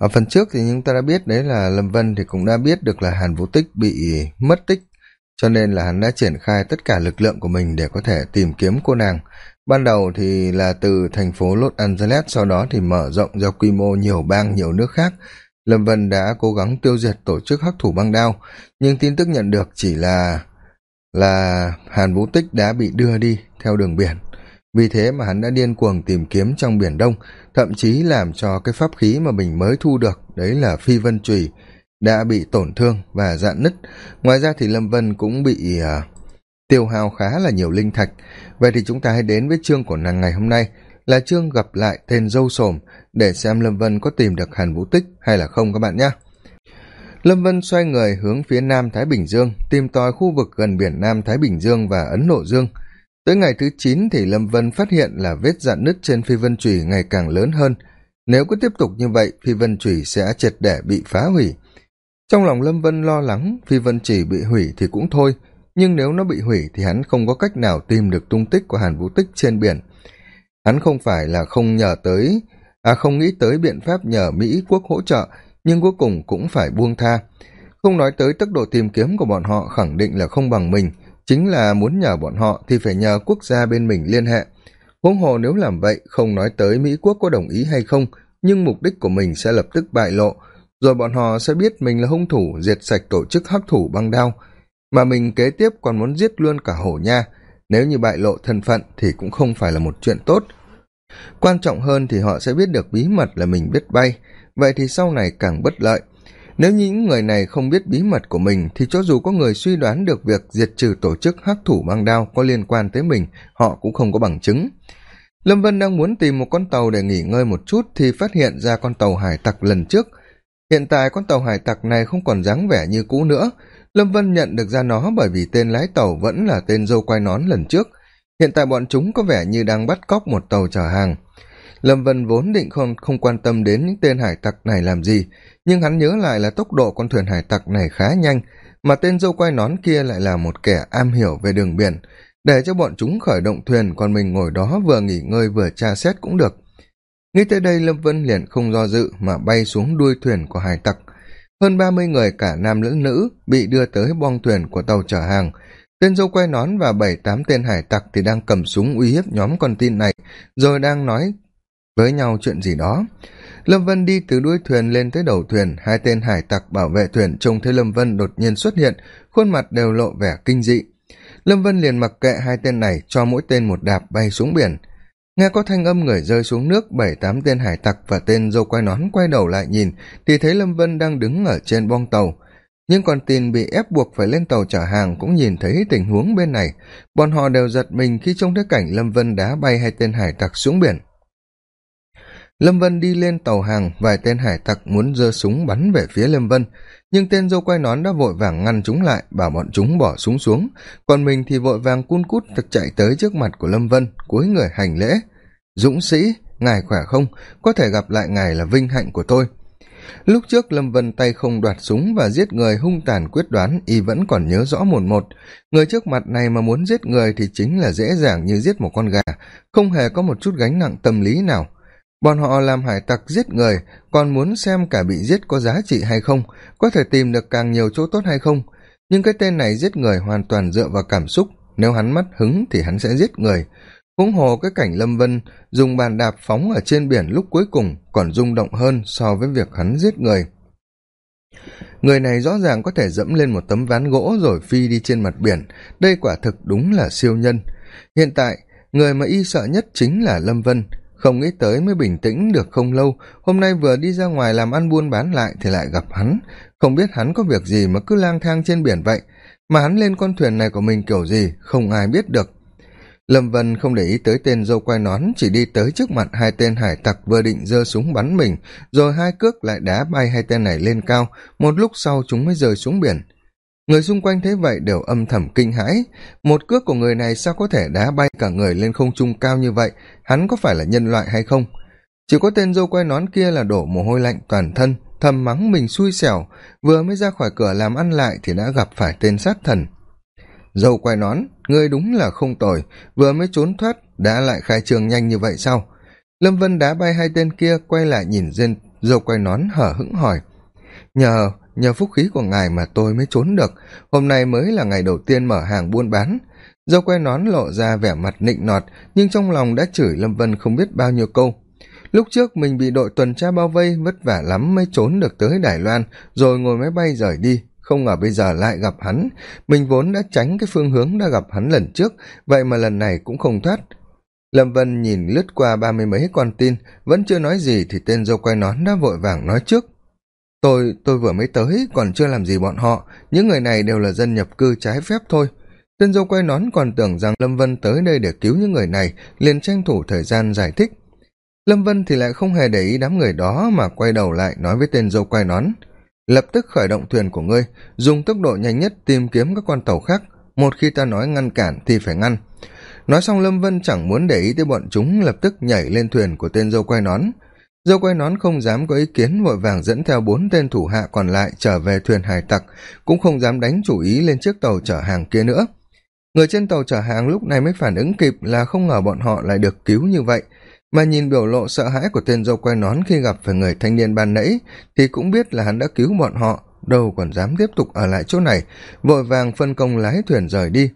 ở phần trước thì chúng ta đã biết đấy là lâm vân thì cũng đã biết được là hàn vũ tích bị mất tích, cho nên là hắn đã triển khai tất cả lực lượng của mình để có thể tìm kiếm cô nàng. Ban đầu thì là từ thành phố los angeles, sau đó thì mở rộng ra quy mô nhiều bang, nhiều nước khác. Lâm vân đã cố gắng tiêu diệt tổ chức hắc thủ băng đao, nhưng tin tức nhận được chỉ là là hàn vũ tích đã bị đưa đi theo đường biển vì thế mà hắn đã điên cuồng tìm kiếm trong biển đông thậm chí làm cho cái pháp khí mà mình mới thu được đấy là phi vân trùy đã bị tổn thương và dạn nứt. Ngoài ra thì lâm vân cũng bị uh, tiêu hao khá là nhiều linh thạch. Vậy thì chúng ta hãy đến với chương của nàng ngày hôm nay là chương gặp lại tên dâu sồm để xem lâm vân có tìm được hàn vũ tích hay là không các bạn nhé. Lâm vân xoay người hướng phía nam thái bình dương tìm tòi khu vực gần biển nam thái bình dương và ấn độ dương tới ngày thứ chín thì lâm vân phát hiện là vết dạn nứt trên phi vân trùy ngày càng lớn hơn. Nếu cứ tiếp tục như vậy, phi vân trùy sẽ triệt để bị phá hủy. Trong lòng lâm vân lo lắng, phi vân chỉ bị hủy thì cũng thôi, nhưng nếu nó bị hủy thì hắn không có cách nào tìm được tung tích của hàn vũ tích trên biển. Hắn không phải là không nhờ tới à không nghĩ tới biện pháp nhờ mỹ quốc hỗ trợ, nhưng cuối cùng cũng phải buông tha. Không nói tới tốc độ tìm kiếm của bọn họ khẳng định là không bằng mình chính là muốn nhờ bọn họ thì phải nhờ quốc gia bên mình liên hệ. Huống hồ nếu làm vậy, không nói tới mỹ quốc có đồng ý hay không, nhưng mục đích của mình sẽ lập tức bại lộ. Rồi bọn họ sẽ biết mình là hung thủ diệt sạch tổ chức hắc thủ băng đao. Mà mình kế tiếp còn muốn giết luôn cả hổ nha. Nếu như bại lộ thân phận thì cũng không phải là một chuyện tốt. Quan trọng hơn thì họ sẽ biết được bí mật là mình biết bay. Vậy thì sau này càng bất lợi nếu những người này không biết bí mật của mình thì cho dù có người suy đoán được việc diệt trừ tổ chức hắc thủ mang đao có liên quan tới mình họ cũng không có bằng chứng. Lâm vân đang muốn tìm một con tàu để nghỉ ngơi một chút thì phát hiện ra con tàu hải tặc lần trước. Hiện tại con tàu hải tặc này không còn dáng vẻ như cũ nữa. Lâm vân nhận được ra nó bởi vì tên lái tàu vẫn là tên dâu quai nón lần trước. Hiện tại bọn chúng có vẻ như đang bắt cóc một tàu chở hàng. Lâm vân vốn định không, không quan tâm đến những tên hải tặc này làm gì nhưng hắn nhớ lại là tốc độ con thuyền hải tặc này khá nhanh, mà tên dâu quai nón kia lại là một kẻ am hiểu về đường biển. Để cho bọn chúng khởi động thuyền, còn mình ngồi đó vừa nghỉ ngơi vừa tra xét cũng được. Nghĩ tới đây, lâm vân liền không do dự mà bay xuống đuôi thuyền của hải tặc. Hơn ba mươi người cả nam lẫn nữ bị đưa tới bong thuyền của tàu chở hàng. Tên dâu quay nón và bảy tám tên hải tặc thì đang cầm súng uy hiếp nhóm con tin này, rồi đang nói với nhau chuyện gì đó. Lâm vân đi từ đuôi thuyền lên tới đầu thuyền, hai tên hải tặc bảo vệ thuyền trông thấy lâm vân đột nhiên xuất hiện, khuôn mặt đều lộ vẻ kinh dị. Lâm vân liền mặc kệ hai tên này cho mỗi tên một đạp bay xuống biển. Nghe có thanh âm người rơi xuống nước, bảy tám tên hải tặc và tên dâu quai nón quay đầu lại nhìn, thì thấy lâm vân đang đứng ở trên bong tàu. Nhưng con tin bị ép buộc phải lên tàu chở hàng cũng nhìn thấy tình huống bên này. Bọn họ đều giật mình khi trông thấy cảnh lâm vân đá bay hai tên hải tặc xuống biển lâm vân đi lên tàu hàng, vài tên hải tặc muốn giơ súng bắn về phía lâm vân. Nhưng tên dâu quai nón đã vội vàng ngăn chúng lại, bảo bọn chúng bỏ súng xuống. Còn mình thì vội vàng cun cút thực chạy tới trước mặt của lâm vân cúi người hành lễ. Dũng sĩ, ngài khỏe không? Có thể gặp lại ngài là vinh hạnh của tôi. Lúc trước lâm vân tay không đoạt súng và giết người hung tàn quyết đoán, y vẫn còn nhớ rõ một một. Người trước mặt này mà muốn giết người thì chính là dễ dàng như giết một con gà. Không hề có một chút gánh nặng tâm lý nào bọn họ làm hải tặc giết người, còn muốn xem cả bị giết có giá trị hay không, có thể tìm được càng nhiều chỗ tốt hay không. Nhưng cái tên này giết người hoàn toàn dựa vào cảm xúc, nếu hắn mất hứng thì hắn sẽ giết người. Huống hồ cái cảnh lâm vân dùng bàn đạp phóng ở trên biển lúc cuối cùng còn rung động hơn so với việc hắn giết người. Người này rõ ràng có thể dẫm lên một tấm ván gỗ rồi phi đi trên mặt biển, đây quả thực đúng là siêu nhân. Hiện tại, người mà y sợ nhất chính là lâm vân không nghĩ tới mới bình tĩnh được không lâu, hôm nay vừa đi ra ngoài làm ăn buôn bán lại thì lại gặp hắn. Không biết hắn có việc gì mà cứ lang thang trên biển vậy. Mà hắn lên con thuyền này của mình kiểu gì, không ai biết được. Lâm vân không để ý tới tên dâu quai nón, chỉ đi tới trước mặt hai tên hải tặc vừa định giơ súng bắn mình, rồi hai cước lại đá bay hai tên này lên cao. Một lúc sau chúng mới rơi xuống biển người xung quanh thấy vậy đều âm thầm kinh hãi. Một cước của người này sao có thể đá bay cả người lên không trung cao như vậy? Hắn có phải là nhân loại hay không? Chỉ có tên dâu quay nón kia là đổ mồ hôi lạnh toàn thân, thầm mắng mình xui xẻo. Vừa mới ra khỏi cửa làm ăn lại thì đã gặp phải tên sát thần. Dâu quay nón, ngươi đúng là không tồi. Vừa mới trốn thoát, đã lại khai trường nhanh như vậy sao? Lâm vân đá bay hai tên kia, quay lại nhìn dâu quay nón hở hững hỏi. Nhờ nhờ phúc khí của ngài mà tôi mới trốn được. Hôm nay mới là ngày đầu tiên mở hàng buôn bán. Dâu quay nón lộ ra vẻ mặt nịnh nọt, nhưng trong lòng đã chửi lâm vân không biết bao nhiêu câu. Lúc trước mình bị đội tuần tra bao vây, vất vả lắm mới trốn được tới đài loan, rồi ngồi máy bay rời đi. Không ngờ bây giờ lại gặp hắn. Mình vốn đã tránh cái phương hướng đã gặp hắn lần trước, vậy mà lần này cũng không thoát. Lâm vân nhìn lướt qua ba mươi mấy con tin, vẫn chưa nói gì thì tên dâu quay nón đã vội vàng nói trước tôi tôi vừa mới tới, còn chưa làm gì bọn họ. Những người này đều là dân nhập cư trái phép thôi. Tên dâu quay nón còn tưởng rằng lâm vân tới đây để cứu những người này, liền tranh thủ thời gian giải thích. Lâm vân thì lại không hề để ý đám người đó mà quay đầu lại nói với tên dâu quay nón. Lập tức khởi động thuyền của ngươi, dùng tốc độ nhanh nhất tìm kiếm các con tàu khác. Một khi ta nói ngăn cản thì phải ngăn. Nói xong lâm vân chẳng muốn để ý tới bọn chúng, lập tức nhảy lên thuyền của tên dâu quay nón dâu quay nón không dám có ý kiến, vội vàng dẫn theo bốn tên thủ hạ còn lại trở về thuyền hải tặc, cũng không dám đánh chủ ý lên chiếc tàu chở hàng kia nữa. Người trên tàu chở hàng lúc này mới phản ứng kịp là không ngờ bọn họ lại được cứu như vậy. Mà nhìn biểu lộ sợ hãi của tên dâu quay nón khi gặp phải người thanh niên ban nãy, thì cũng biết là hắn đã cứu bọn họ, đâu còn dám tiếp tục ở lại chỗ này, vội vàng phân công lái thuyền rời đi.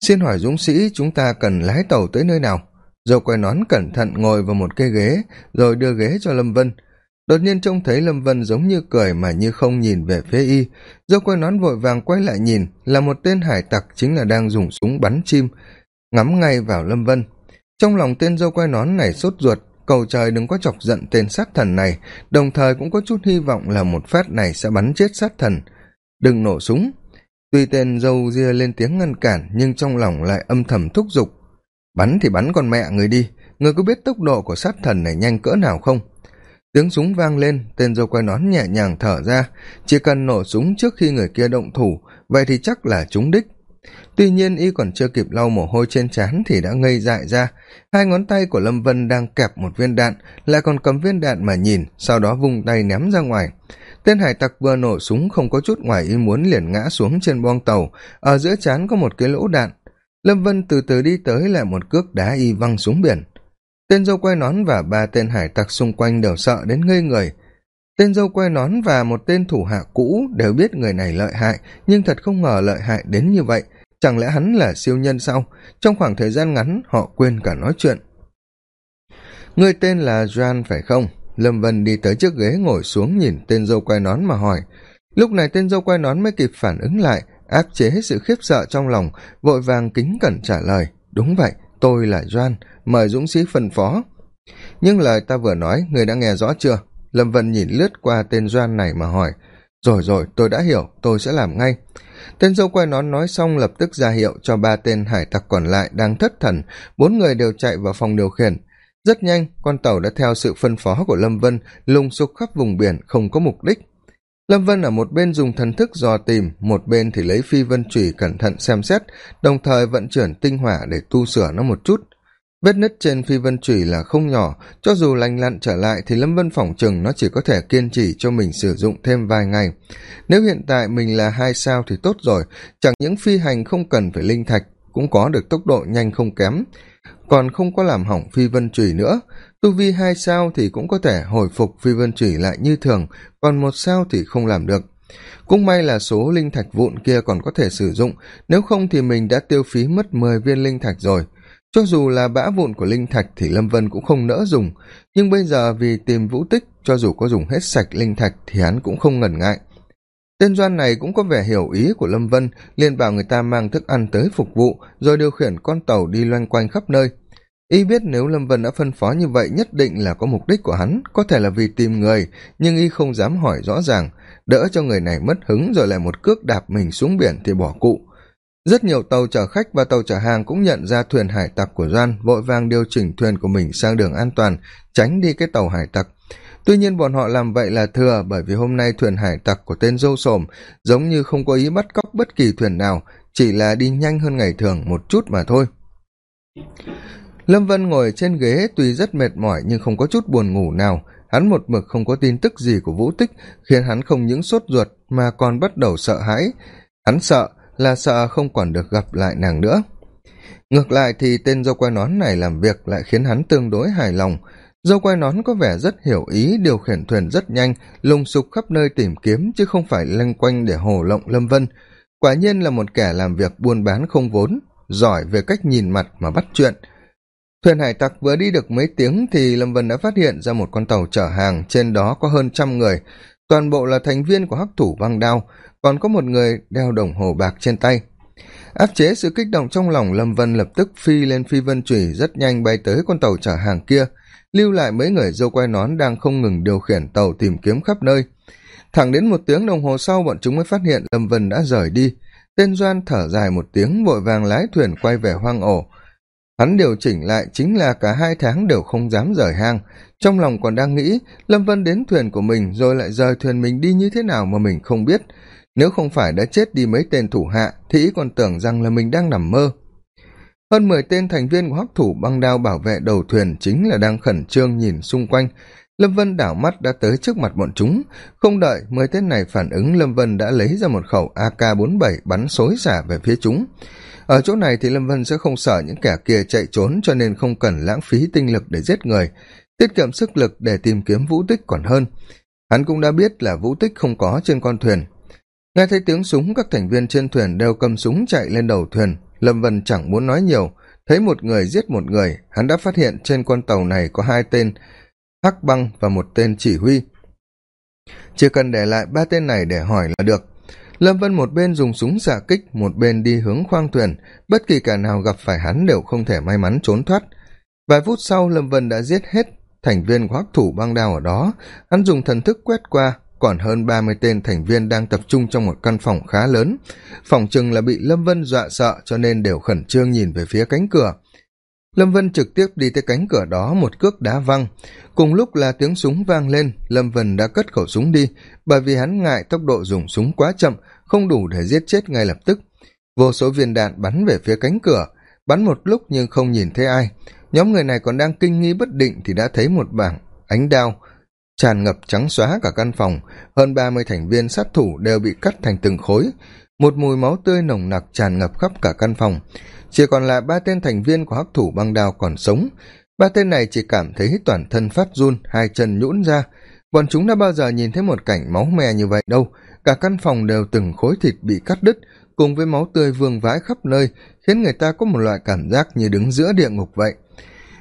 Xin hỏi dũng sĩ, chúng ta cần lái tàu tới nơi nào? Dâu quay nón cẩn thận ngồi vào một cái ghế, rồi đưa ghế cho lâm vân. Đột nhiên trông thấy lâm vân giống như cười mà như không nhìn về phía y. Dâu quay nón vội vàng quay lại nhìn, là một tên hải tặc chính là đang dùng súng bắn chim. Ngắm ngay vào lâm vân. Trong lòng tên dâu quay nón này sốt ruột, cầu trời đừng có chọc giận tên sát thần này, đồng thời cũng có chút hy vọng là một phát này sẽ bắn chết sát thần. Đừng nổ súng. Tuy tên dâu ria lên tiếng ngăn cản, nhưng trong lòng lại âm thầm thúc giục bắn thì bắn con mẹ người đi. Người có biết tốc độ của sát thần này nhanh cỡ nào không? Tiếng súng vang lên, tên dâu quay nón nhẹ nhàng thở ra. Chỉ cần nổ súng trước khi người kia động thủ, vậy thì chắc là trúng đích. Tuy nhiên, y còn chưa kịp lau mồ hôi trên trán thì đã ngây dại ra. Hai ngón tay của lâm vân đang kẹp một viên đạn, lại còn cầm viên đạn mà nhìn, sau đó vung tay ném ra ngoài. Tên hải tặc vừa nổ súng không có chút ngoài ý muốn liền ngã xuống trên boong tàu. Ở giữa trán có một cái lỗ đạn lâm vân từ từ đi tới lại một cước đá y văng xuống biển. Tên dâu quay nón và ba tên hải tặc xung quanh đều sợ đến ngây người. Tên dâu quay nón và một tên thủ hạ cũ đều biết người này lợi hại, nhưng thật không ngờ lợi hại đến như vậy. Chẳng lẽ hắn là siêu nhân sao? Trong khoảng thời gian ngắn, họ quên cả nói chuyện. Người tên là joan phải không? Lâm vân đi tới chiếc ghế ngồi xuống nhìn tên dâu quay nón mà hỏi. Lúc này tên dâu quay nón mới kịp phản ứng lại áp chế hết sự khiếp sợ trong lòng, vội vàng kính cẩn trả lời, đúng vậy, tôi là doan, mời dũng sĩ phân phó. Nhưng lời ta vừa nói, người đã nghe rõ chưa? Lâm vân nhìn lướt qua tên doan này mà hỏi, rồi rồi, tôi đã hiểu, tôi sẽ làm ngay. Tên dâu quay nón nói xong lập tức ra hiệu cho ba tên hải tặc còn lại đang thất thần, bốn người đều chạy vào phòng điều khiển. Rất nhanh, con tàu đã theo sự phân phó của lâm vân lùng sục khắp vùng biển không có mục đích lâm vân ở một bên dùng thần thức dò tìm, một bên thì lấy phi vân chùy cẩn thận xem xét, đồng thời vận chuyển tinh hỏa để tu sửa nó một chút. Vết nứt trên phi vân chùy là không nhỏ, cho dù lành lặn trở lại thì lâm vân phỏng chừng nó chỉ có thể kiên trì cho mình sử dụng thêm vài ngày. Nếu hiện tại mình là hai sao thì tốt rồi, chẳng những phi hành không cần phải linh thạch, cũng có được tốc độ nhanh không kém còn không có làm hỏng phi vân chùy nữa. Tu vi hai sao thì cũng có thể hồi phục phi vân chùy lại như thường, còn một sao thì không làm được. Cũng may là số linh thạch vụn kia còn có thể sử dụng, nếu không thì mình đã tiêu phí mất mười viên linh thạch rồi. Cho dù là bã vụn của linh thạch thì lâm vân cũng không nỡ dùng, nhưng bây giờ vì tìm vũ tích, cho dù có dùng hết sạch linh thạch thì hắn cũng không ngần ngại tên doan này cũng có vẻ hiểu ý của lâm vân, liền bảo người ta mang thức ăn tới phục vụ, rồi điều khiển con tàu đi loanh quanh khắp nơi. Y biết nếu lâm vân đã phân phó như vậy nhất định là có mục đích của hắn, có thể là vì tìm người, nhưng y không dám hỏi rõ ràng. Đỡ cho người này mất hứng rồi lại một cước đạp mình xuống biển thì bỏ cụ. Rất nhiều tàu chở khách và tàu chở hàng cũng nhận ra thuyền hải tặc của doan, vội vàng điều chỉnh thuyền của mình sang đường an toàn, tránh đi cái tàu hải tặc tuy nhiên bọn họ làm vậy là thừa, bởi vì hôm nay thuyền hải tặc của tên dâu sồm giống như không có ý bắt cóc bất kỳ thuyền nào, chỉ là đi nhanh hơn ngày thường một chút mà thôi. Lâm vân ngồi trên ghế tuy rất mệt mỏi nhưng không có chút buồn ngủ nào. Hắn một mực không có tin tức gì của vũ tích, khiến hắn không những sốt ruột mà còn bắt đầu sợ hãi. Hắn sợ là sợ không còn được gặp lại nàng nữa. Ngược lại thì tên dâu quai nón này làm việc lại khiến hắn tương đối hài lòng dâu quai nón có vẻ rất hiểu ý, điều khiển thuyền rất nhanh, lùng sục khắp nơi tìm kiếm, chứ không phải lanh quanh để hồ lộng lâm vân. Quả nhiên là một kẻ làm việc buôn bán không vốn, giỏi về cách nhìn mặt mà bắt chuyện. Thuyền hải tặc vừa đi được mấy tiếng thì lâm vân đã phát hiện ra một con tàu chở hàng, trên đó có hơn trăm người. Toàn bộ là thành viên của hắc thủ băng đao, còn có một người đeo đồng hồ bạc trên tay. Áp chế sự kích động trong lòng lâm vân lập tức phi lên phi vân chùy rất nhanh bay tới con tàu chở hàng kia lưu lại mấy người dâu quai nón đang không ngừng điều khiển tàu tìm kiếm khắp nơi. Thẳng đến một tiếng đồng hồ sau, bọn chúng mới phát hiện lâm vân đã rời đi. Tên doan thở dài một tiếng, vội vàng lái thuyền quay về hoang ổ. Hắn điều chỉnh lại chính là cả hai tháng đều không dám rời hang. Trong lòng còn đang nghĩ, lâm vân đến thuyền của mình rồi lại rời thuyền mình đi như thế nào mà mình không biết. Nếu không phải đã chết đi mấy tên thủ hạ, thì ý còn tưởng rằng là mình đang nằm mơ hơn mười tên thành viên của hắc thủ băng đao bảo vệ đầu thuyền chính là đang khẩn trương nhìn xung quanh. Lâm vân đảo mắt đã tới trước mặt bọn chúng. Không đợi mười tên này phản ứng, lâm vân đã lấy ra một khẩu ak bốn bảy bắn xối xả về phía chúng. Ở chỗ này thì lâm vân sẽ không sợ những kẻ kia chạy trốn cho nên không cần lãng phí tinh lực để giết người. Tiết kiệm sức lực để tìm kiếm vũ tích còn hơn. Hắn cũng đã biết là vũ tích không có trên con thuyền. Nghe thấy tiếng súng, các thành viên trên thuyền đều cầm súng chạy lên đầu thuyền lâm vân chẳng muốn nói nhiều. Thấy một người giết một người, hắn đã phát hiện trên con tàu này có hai tên, hắc băng và một tên chỉ huy. Chỉ cần để lại ba tên này để hỏi là được. Lâm vân một bên dùng súng xạ kích, một bên đi hướng khoang thuyền. Bất kỳ kẻ nào gặp phải hắn đều không thể may mắn trốn thoát. Vài phút sau, lâm vân đã giết hết thành viên của hắc thủ băng đao ở đó. Hắn dùng thần thức quét qua còn hơn ba mươi tên thành viên đang tập trung trong một căn phòng khá lớn. Phòng chừng là bị lâm vân dọa sợ cho nên đều khẩn trương nhìn về phía cánh cửa. Lâm vân trực tiếp đi tới cánh cửa đó, một cước đá văng. Cùng lúc là tiếng súng vang lên, lâm vân đã cất khẩu súng đi, bởi vì hắn ngại tốc độ dùng súng quá chậm, không đủ để giết chết ngay lập tức. Vô số viên đạn bắn về phía cánh cửa, bắn một lúc nhưng không nhìn thấy ai. Nhóm người này còn đang kinh nghi bất định thì đã thấy một bảng ánh đao tràn ngập trắng xóa cả căn phòng. Hơn ba mươi thành viên sát thủ đều bị cắt thành từng khối. Một mùi máu tươi nồng nặc tràn ngập khắp cả căn phòng. Chỉ còn lại ba tên thành viên của hắc thủ băng đao còn sống. Ba tên này chỉ cảm thấy toàn thân phát run, hai chân nhũn ra. Bọn chúng đã bao giờ nhìn thấy một cảnh máu me như vậy đâu. Cả căn phòng đều từng khối thịt bị cắt đứt, cùng với máu tươi vương vãi khắp nơi, khiến người ta có một loại cảm giác như đứng giữa địa ngục vậy.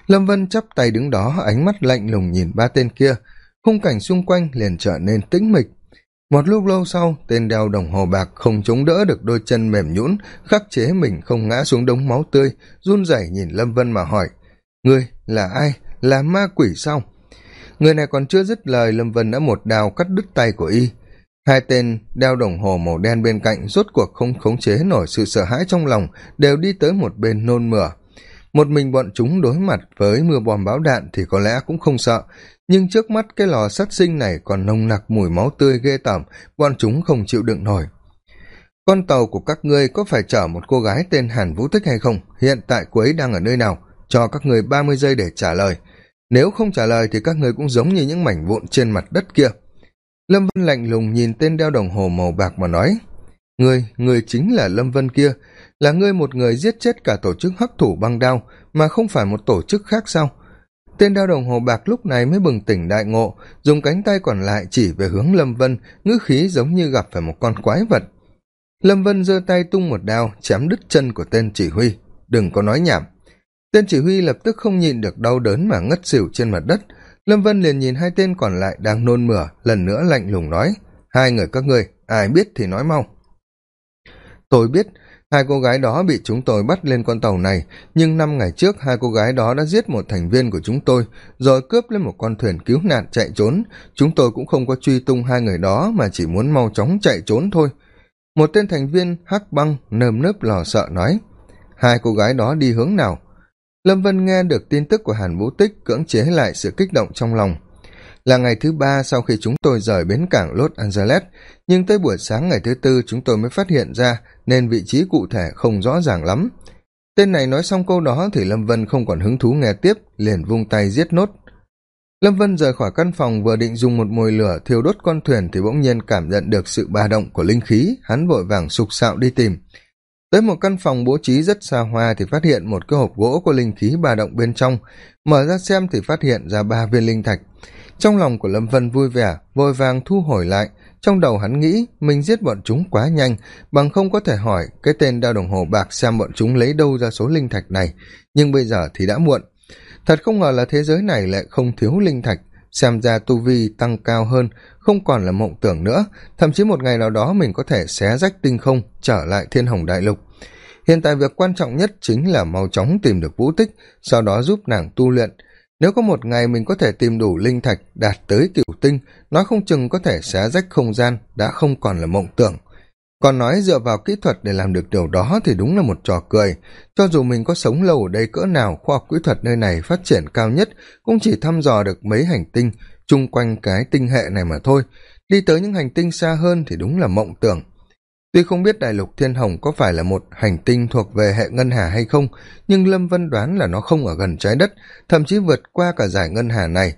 Lâm vân chắp tay đứng đó, ánh mắt lạnh lùng nhìn ba tên kia khung cảnh xung quanh liền trở nên tĩnh mịch. Một lúc lâu sau, tên đeo đồng hồ bạc không chống đỡ được đôi chân mềm nhũn, khắc chế mình không ngã xuống đống máu tươi, run rẩy nhìn lâm vân mà hỏi, ngươi là ai? Là ma quỷ sao? Người này còn chưa dứt lời, lâm vân đã một đào cắt đứt tay của y. Hai tên đeo đồng hồ màu đen bên cạnh rốt cuộc không khống chế nổi sự sợ hãi trong lòng, đều đi tới một bên nôn mửa một mình bọn chúng đối mặt với mưa bom bão đạn thì có lẽ cũng không sợ. Nhưng trước mắt cái lò sát sinh này còn nồng nặc mùi máu tươi ghê tởm, bọn chúng không chịu đựng nổi. Con tàu của các ngươi có phải chở một cô gái tên hàn vũ tích hay không? Hiện tại cô ấy đang ở nơi nào? Cho các người ba mươi giây để trả lời. Nếu không trả lời thì các người cũng giống như những mảnh vụn trên mặt đất kia. Lâm vân lạnh lùng nhìn tên đeo đồng hồ màu bạc mà nói người người chính là lâm vân kia là ngươi một người giết chết cả tổ chức hắc thủ băng đao, mà không phải một tổ chức khác sao? Tên đao đồng hồ bạc lúc này mới bừng tỉnh đại ngộ, dùng cánh tay còn lại chỉ về hướng lâm vân, ngữ khí giống như gặp phải một con quái vật. Lâm vân giơ tay tung một đao, chém đứt chân của tên chỉ huy. Đừng có nói nhảm. Tên chỉ huy lập tức không nhịn được đau đớn mà ngất xỉu trên mặt đất. Lâm vân liền nhìn hai tên còn lại đang nôn mửa, lần nữa lạnh lùng nói, hai người các ngươi, ai biết thì nói mau. Tôi biết hai cô gái đó bị chúng tôi bắt lên con tàu này, nhưng năm ngày trước hai cô gái đó đã giết một thành viên của chúng tôi, rồi cướp lên một con thuyền cứu nạn chạy trốn. Chúng tôi cũng không có truy tung hai người đó mà chỉ muốn mau chóng chạy trốn thôi. Một tên thành viên hắc băng nơm nớp lò sợ nói, hai cô gái đó đi hướng nào? Lâm vân nghe được tin tức của hàn vũ tích, cưỡng chế lại sự kích động trong lòng là ngày thứ ba sau khi chúng tôi rời bến cảng los angeles, nhưng tới buổi sáng ngày thứ tư chúng tôi mới phát hiện ra nên vị trí cụ thể không rõ ràng lắm. Tên này nói xong câu đó thì lâm vân không còn hứng thú nghe tiếp, liền vung tay giết nốt. Lâm vân rời khỏi căn phòng vừa định dùng một mồi lửa thiêu đốt con thuyền thì bỗng nhiên cảm nhận được sự bà động của linh khí, hắn vội vàng sục sạo đi tìm. Tới một căn phòng bố trí rất xa hoa thì phát hiện một cái hộp gỗ có linh khí bà động bên trong, mở ra xem thì phát hiện ra ba viên linh thạch trong lòng của lâm vân vui vẻ, vội vàng thu hồi lại. Trong đầu hắn nghĩ, mình giết bọn chúng quá nhanh, bằng không có thể hỏi cái tên đao đồng hồ bạc xem bọn chúng lấy đâu ra số linh thạch này. Nhưng bây giờ thì đã muộn. Thật không ngờ là thế giới này lại không thiếu linh thạch. Xem ra tu vi tăng cao hơn, không còn là mộng tưởng nữa. Thậm chí một ngày nào đó mình có thể xé rách tinh không, trở lại thiên hồng đại lục. Hiện tại việc quan trọng nhất chính là mau chóng tìm được vũ tích, sau đó giúp nàng tu luyện nếu có một ngày mình có thể tìm đủ linh thạch đạt tới cửu tinh, nói không chừng có thể xé rách không gian đã không còn là mộng tưởng. Còn nói dựa vào kỹ thuật để làm được điều đó thì đúng là một trò cười. Cho dù mình có sống lâu ở đây cỡ nào, khoa học kỹ thuật nơi này phát triển cao nhất cũng chỉ thăm dò được mấy hành tinh, chung quanh cái tinh hệ này mà thôi. Đi tới những hành tinh xa hơn thì đúng là mộng tưởng tuy không biết đại lục thiên hồng có phải là một hành tinh thuộc về hệ ngân hà hay không, nhưng lâm vân đoán là nó không ở gần trái đất, thậm chí vượt qua cả giải ngân hà này.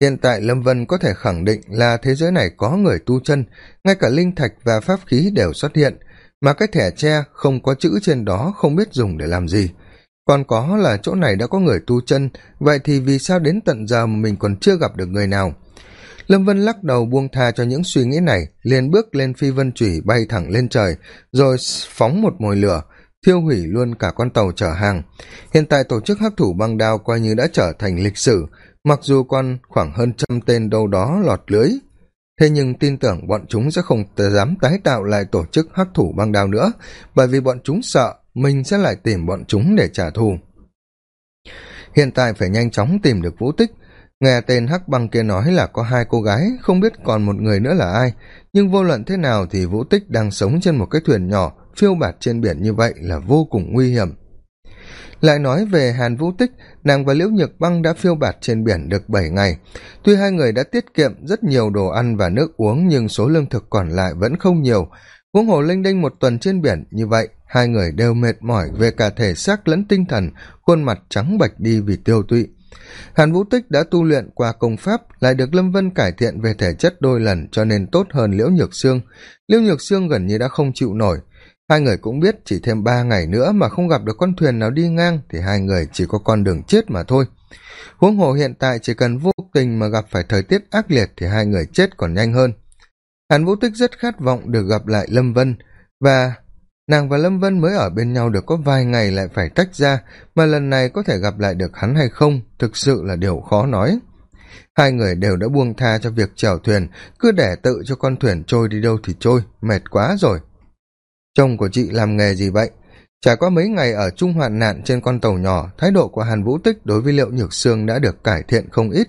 Hiện tại lâm vân có thể khẳng định là thế giới này có người tu chân, ngay cả linh thạch và pháp khí đều xuất hiện, mà cái thẻ tre không có chữ trên đó không biết dùng để làm gì. Còn có là chỗ này đã có người tu chân, vậy thì vì sao đến tận giờ mà mình còn chưa gặp được người nào? Lâm vân lắc đầu buông tha cho những suy nghĩ này, liền bước lên phi vân chủy bay thẳng lên trời, rồi phóng một mồi lửa, thiêu hủy luôn cả con tàu chở hàng. Hiện tại tổ chức hắc thủ băng đao coi như đã trở thành lịch sử, mặc dù còn khoảng hơn trăm tên đâu đó lọt lưới. Thế nhưng tin tưởng bọn chúng sẽ không dám tái tạo lại tổ chức hắc thủ băng đao nữa, bởi vì bọn chúng sợ mình sẽ lại tìm bọn chúng để trả thù. Hiện tại phải nhanh chóng tìm được vũ tích nghe tên hắc băng kia nói là có hai cô gái, không biết còn một người nữa là ai. Nhưng vô luận thế nào thì vũ tích đang sống trên một cái thuyền nhỏ, phiêu bạt trên biển như vậy là vô cùng nguy hiểm. Lại nói về hàn vũ tích, nàng và liễu nhược băng đã phiêu bạt trên biển được bảy ngày. Tuy hai người đã tiết kiệm rất nhiều đồ ăn và nước uống, nhưng số lương thực còn lại vẫn không nhiều. Huống hồ linh đinh một tuần trên biển, như vậy, hai người đều mệt mỏi về cả thể xác lẫn tinh thần, khuôn mặt trắng bạch đi vì tiêu tụy hàn vũ tích đã tu luyện qua công pháp, lại được lâm vân cải thiện về thể chất đôi lần cho nên tốt hơn liễu nhược sương. Liễu nhược sương gần như đã không chịu nổi. Hai người cũng biết chỉ thêm ba ngày nữa mà không gặp được con thuyền nào đi ngang thì hai người chỉ có con đường chết mà thôi. Huống hồ hiện tại chỉ cần vô tình mà gặp phải thời tiết ác liệt thì hai người chết còn nhanh hơn. Hàn vũ tích rất khát vọng được gặp lại lâm vân và nàng và lâm vân mới ở bên nhau được có vài ngày lại phải tách ra, mà lần này có thể gặp lại được hắn hay không, thực sự là điều khó nói. Hai người đều đã buông tha cho việc chèo thuyền, cứ để tự cho con thuyền trôi đi đâu thì trôi, mệt quá rồi. Chồng của chị làm nghề gì vậy? Trải qua mấy ngày ở chung hoạn nạn trên con tàu nhỏ, thái độ của hàn vũ tích đối với liệu nhược sương đã được cải thiện không ít.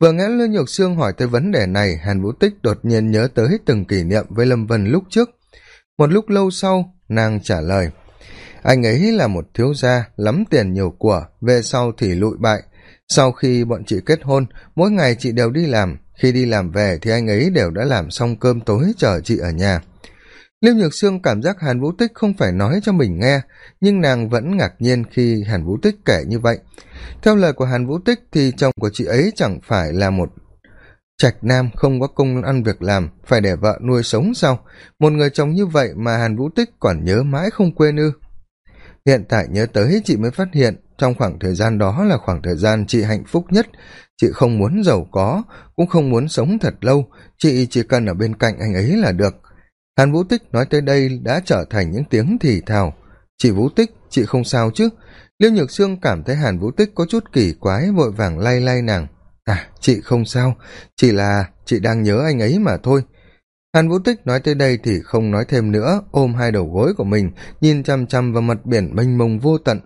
Vừa nghe lưu nhược sương hỏi tới vấn đề này, hàn vũ tích đột nhiên nhớ tới từng kỷ niệm với lâm vân lúc trước. Một lúc lâu sau nàng trả lời, anh ấy là một thiếu gia, lắm tiền nhiều của, về sau thì lụi bại. Sau khi bọn chị kết hôn, mỗi ngày chị đều đi làm. Khi đi làm về thì anh ấy đều đã làm xong cơm tối chờ chị ở nhà. Liêu nhược sương cảm giác hàn vũ tích không phải nói cho mình nghe, nhưng nàng vẫn ngạc nhiên khi hàn vũ tích kể như vậy. Theo lời của hàn vũ tích thì chồng của chị ấy chẳng phải là một trạch nam không có công ăn việc làm, phải để vợ nuôi sống sao một người chồng như vậy mà hàn vũ tích còn nhớ mãi không quên ư. Hiện tại nhớ tới chị mới phát hiện, trong khoảng thời gian đó là khoảng thời gian chị hạnh phúc nhất. Chị không muốn giàu có, cũng không muốn sống thật lâu. Chị chỉ cần ở bên cạnh anh ấy là được. Hàn vũ tích nói tới đây đã trở thành những tiếng thì thào. Chị vũ tích, chị không sao chứ? Liêu nhược sương cảm thấy hàn vũ tích có chút kỳ quái, vội vàng lay lay nàng à chị không sao. Chỉ là chị đang nhớ anh ấy mà thôi. Hàn vũ tích nói tới đây thì không nói thêm nữa, ôm hai đầu gối của mình, nhìn chăm chăm vào mặt biển mênh mông vô tận.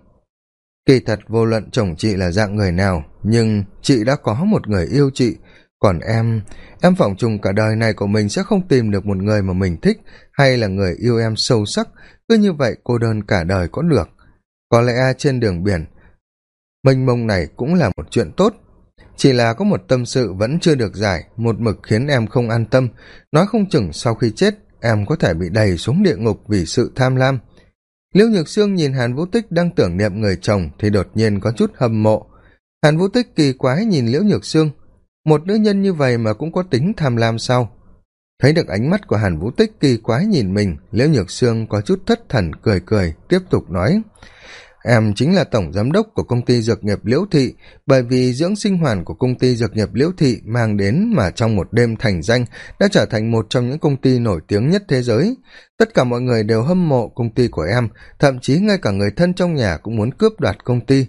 Kỳ thật vô luận chồng chị là dạng người nào, nhưng chị đã có một người yêu chị. Còn em em phỏng chừng cả đời này của mình sẽ không tìm được một người mà mình thích hay là người yêu em sâu sắc. Cứ như vậy cô đơn cả đời có được. Có lẽ trên đường biển, mênh mông này cũng là một chuyện tốt chỉ là có một tâm sự vẫn chưa được giải, một mực khiến em không an tâm. Nói không chừng sau khi chết, em có thể bị đầy xuống địa ngục vì sự tham lam. Liễu nhược sương nhìn hàn vũ tích đang tưởng niệm người chồng thì đột nhiên có chút hâm mộ. Hàn vũ tích kỳ quái nhìn liễu nhược sương. Một nữ nhân như vậy mà cũng có tính tham lam sao? Thấy được ánh mắt của hàn vũ tích kỳ quái nhìn mình, liễu nhược sương có chút thất thần, cười cười, tiếp tục nói em chính là tổng giám đốc của công ty dược nghiệp liễu thị, bởi vì dưỡng sinh hoàn của công ty dược nghiệp liễu thị mang đến mà trong một đêm thành danh đã trở thành một trong những công ty nổi tiếng nhất thế giới. Tất cả mọi người đều hâm mộ công ty của em, thậm chí ngay cả người thân trong nhà cũng muốn cướp đoạt công ty.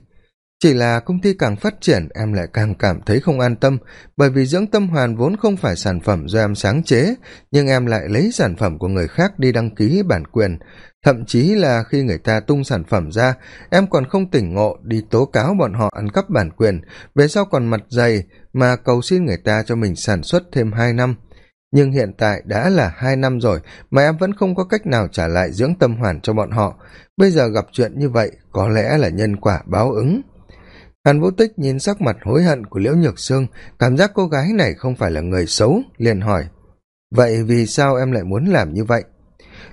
Chỉ là công ty càng phát triển, em lại càng cảm thấy không an tâm, bởi vì dưỡng tâm hoàn vốn không phải sản phẩm do em sáng chế, nhưng em lại lấy sản phẩm của người khác đi đăng ký bản quyền thậm chí là khi người ta tung sản phẩm ra, em còn không tỉnh ngộ đi tố cáo bọn họ ăn cắp bản quyền, về sau còn mặt dày mà cầu xin người ta cho mình sản xuất thêm hai năm. Nhưng hiện tại đã là hai năm rồi mà em vẫn không có cách nào trả lại dưỡng tâm hoàn cho bọn họ. Bây giờ gặp chuyện như vậy, có lẽ là nhân quả báo ứng. Hàn vũ tích nhìn sắc mặt hối hận của liễu nhược sương, cảm giác cô gái này không phải là người xấu, liền hỏi, vậy vì sao em lại muốn làm như vậy?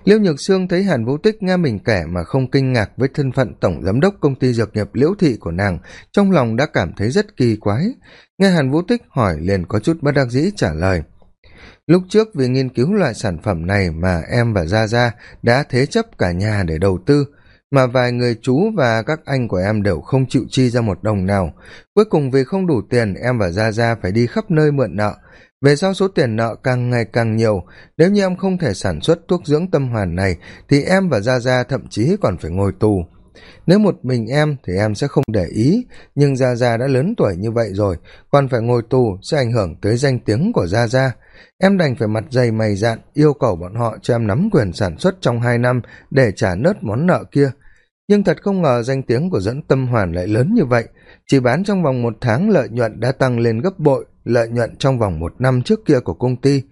Liêu nhược sương thấy hàn vũ tích nghe mình kể mà không kinh ngạc với thân phận tổng giám đốc công ty dược nghiệp liễu thị của nàng, trong lòng đã cảm thấy rất kỳ quái. Nghe hàn vũ tích hỏi liền có chút bất đắc dĩ trả lời. Lúc trước vì nghiên cứu loại sản phẩm này mà em và gia gia đã thế chấp cả nhà để đầu tư, mà vài người chú và các anh của em đều không chịu chi ra một đồng nào. Cuối cùng vì không đủ tiền, em và gia gia phải đi khắp nơi mượn nợ về sau số tiền nợ càng ngày càng nhiều, nếu như em không thể sản xuất thuốc dưỡng tâm hoàn này, thì em và gia gia thậm chí còn phải ngồi tù. Nếu một mình em thì em sẽ không để ý, nhưng gia gia đã lớn tuổi như vậy rồi, còn phải ngồi tù sẽ ảnh hưởng tới danh tiếng của gia gia. Em đành phải mặt dày mày dạn, yêu cầu bọn họ cho em nắm quyền sản xuất trong hai năm để trả nớt món nợ kia. Nhưng thật không ngờ danh tiếng của dẫn tâm hoàn lại lớn như vậy, chỉ bán trong vòng một tháng lợi nhuận đã tăng lên gấp bội lợi nhuận trong vòng một năm trước kia của công ty.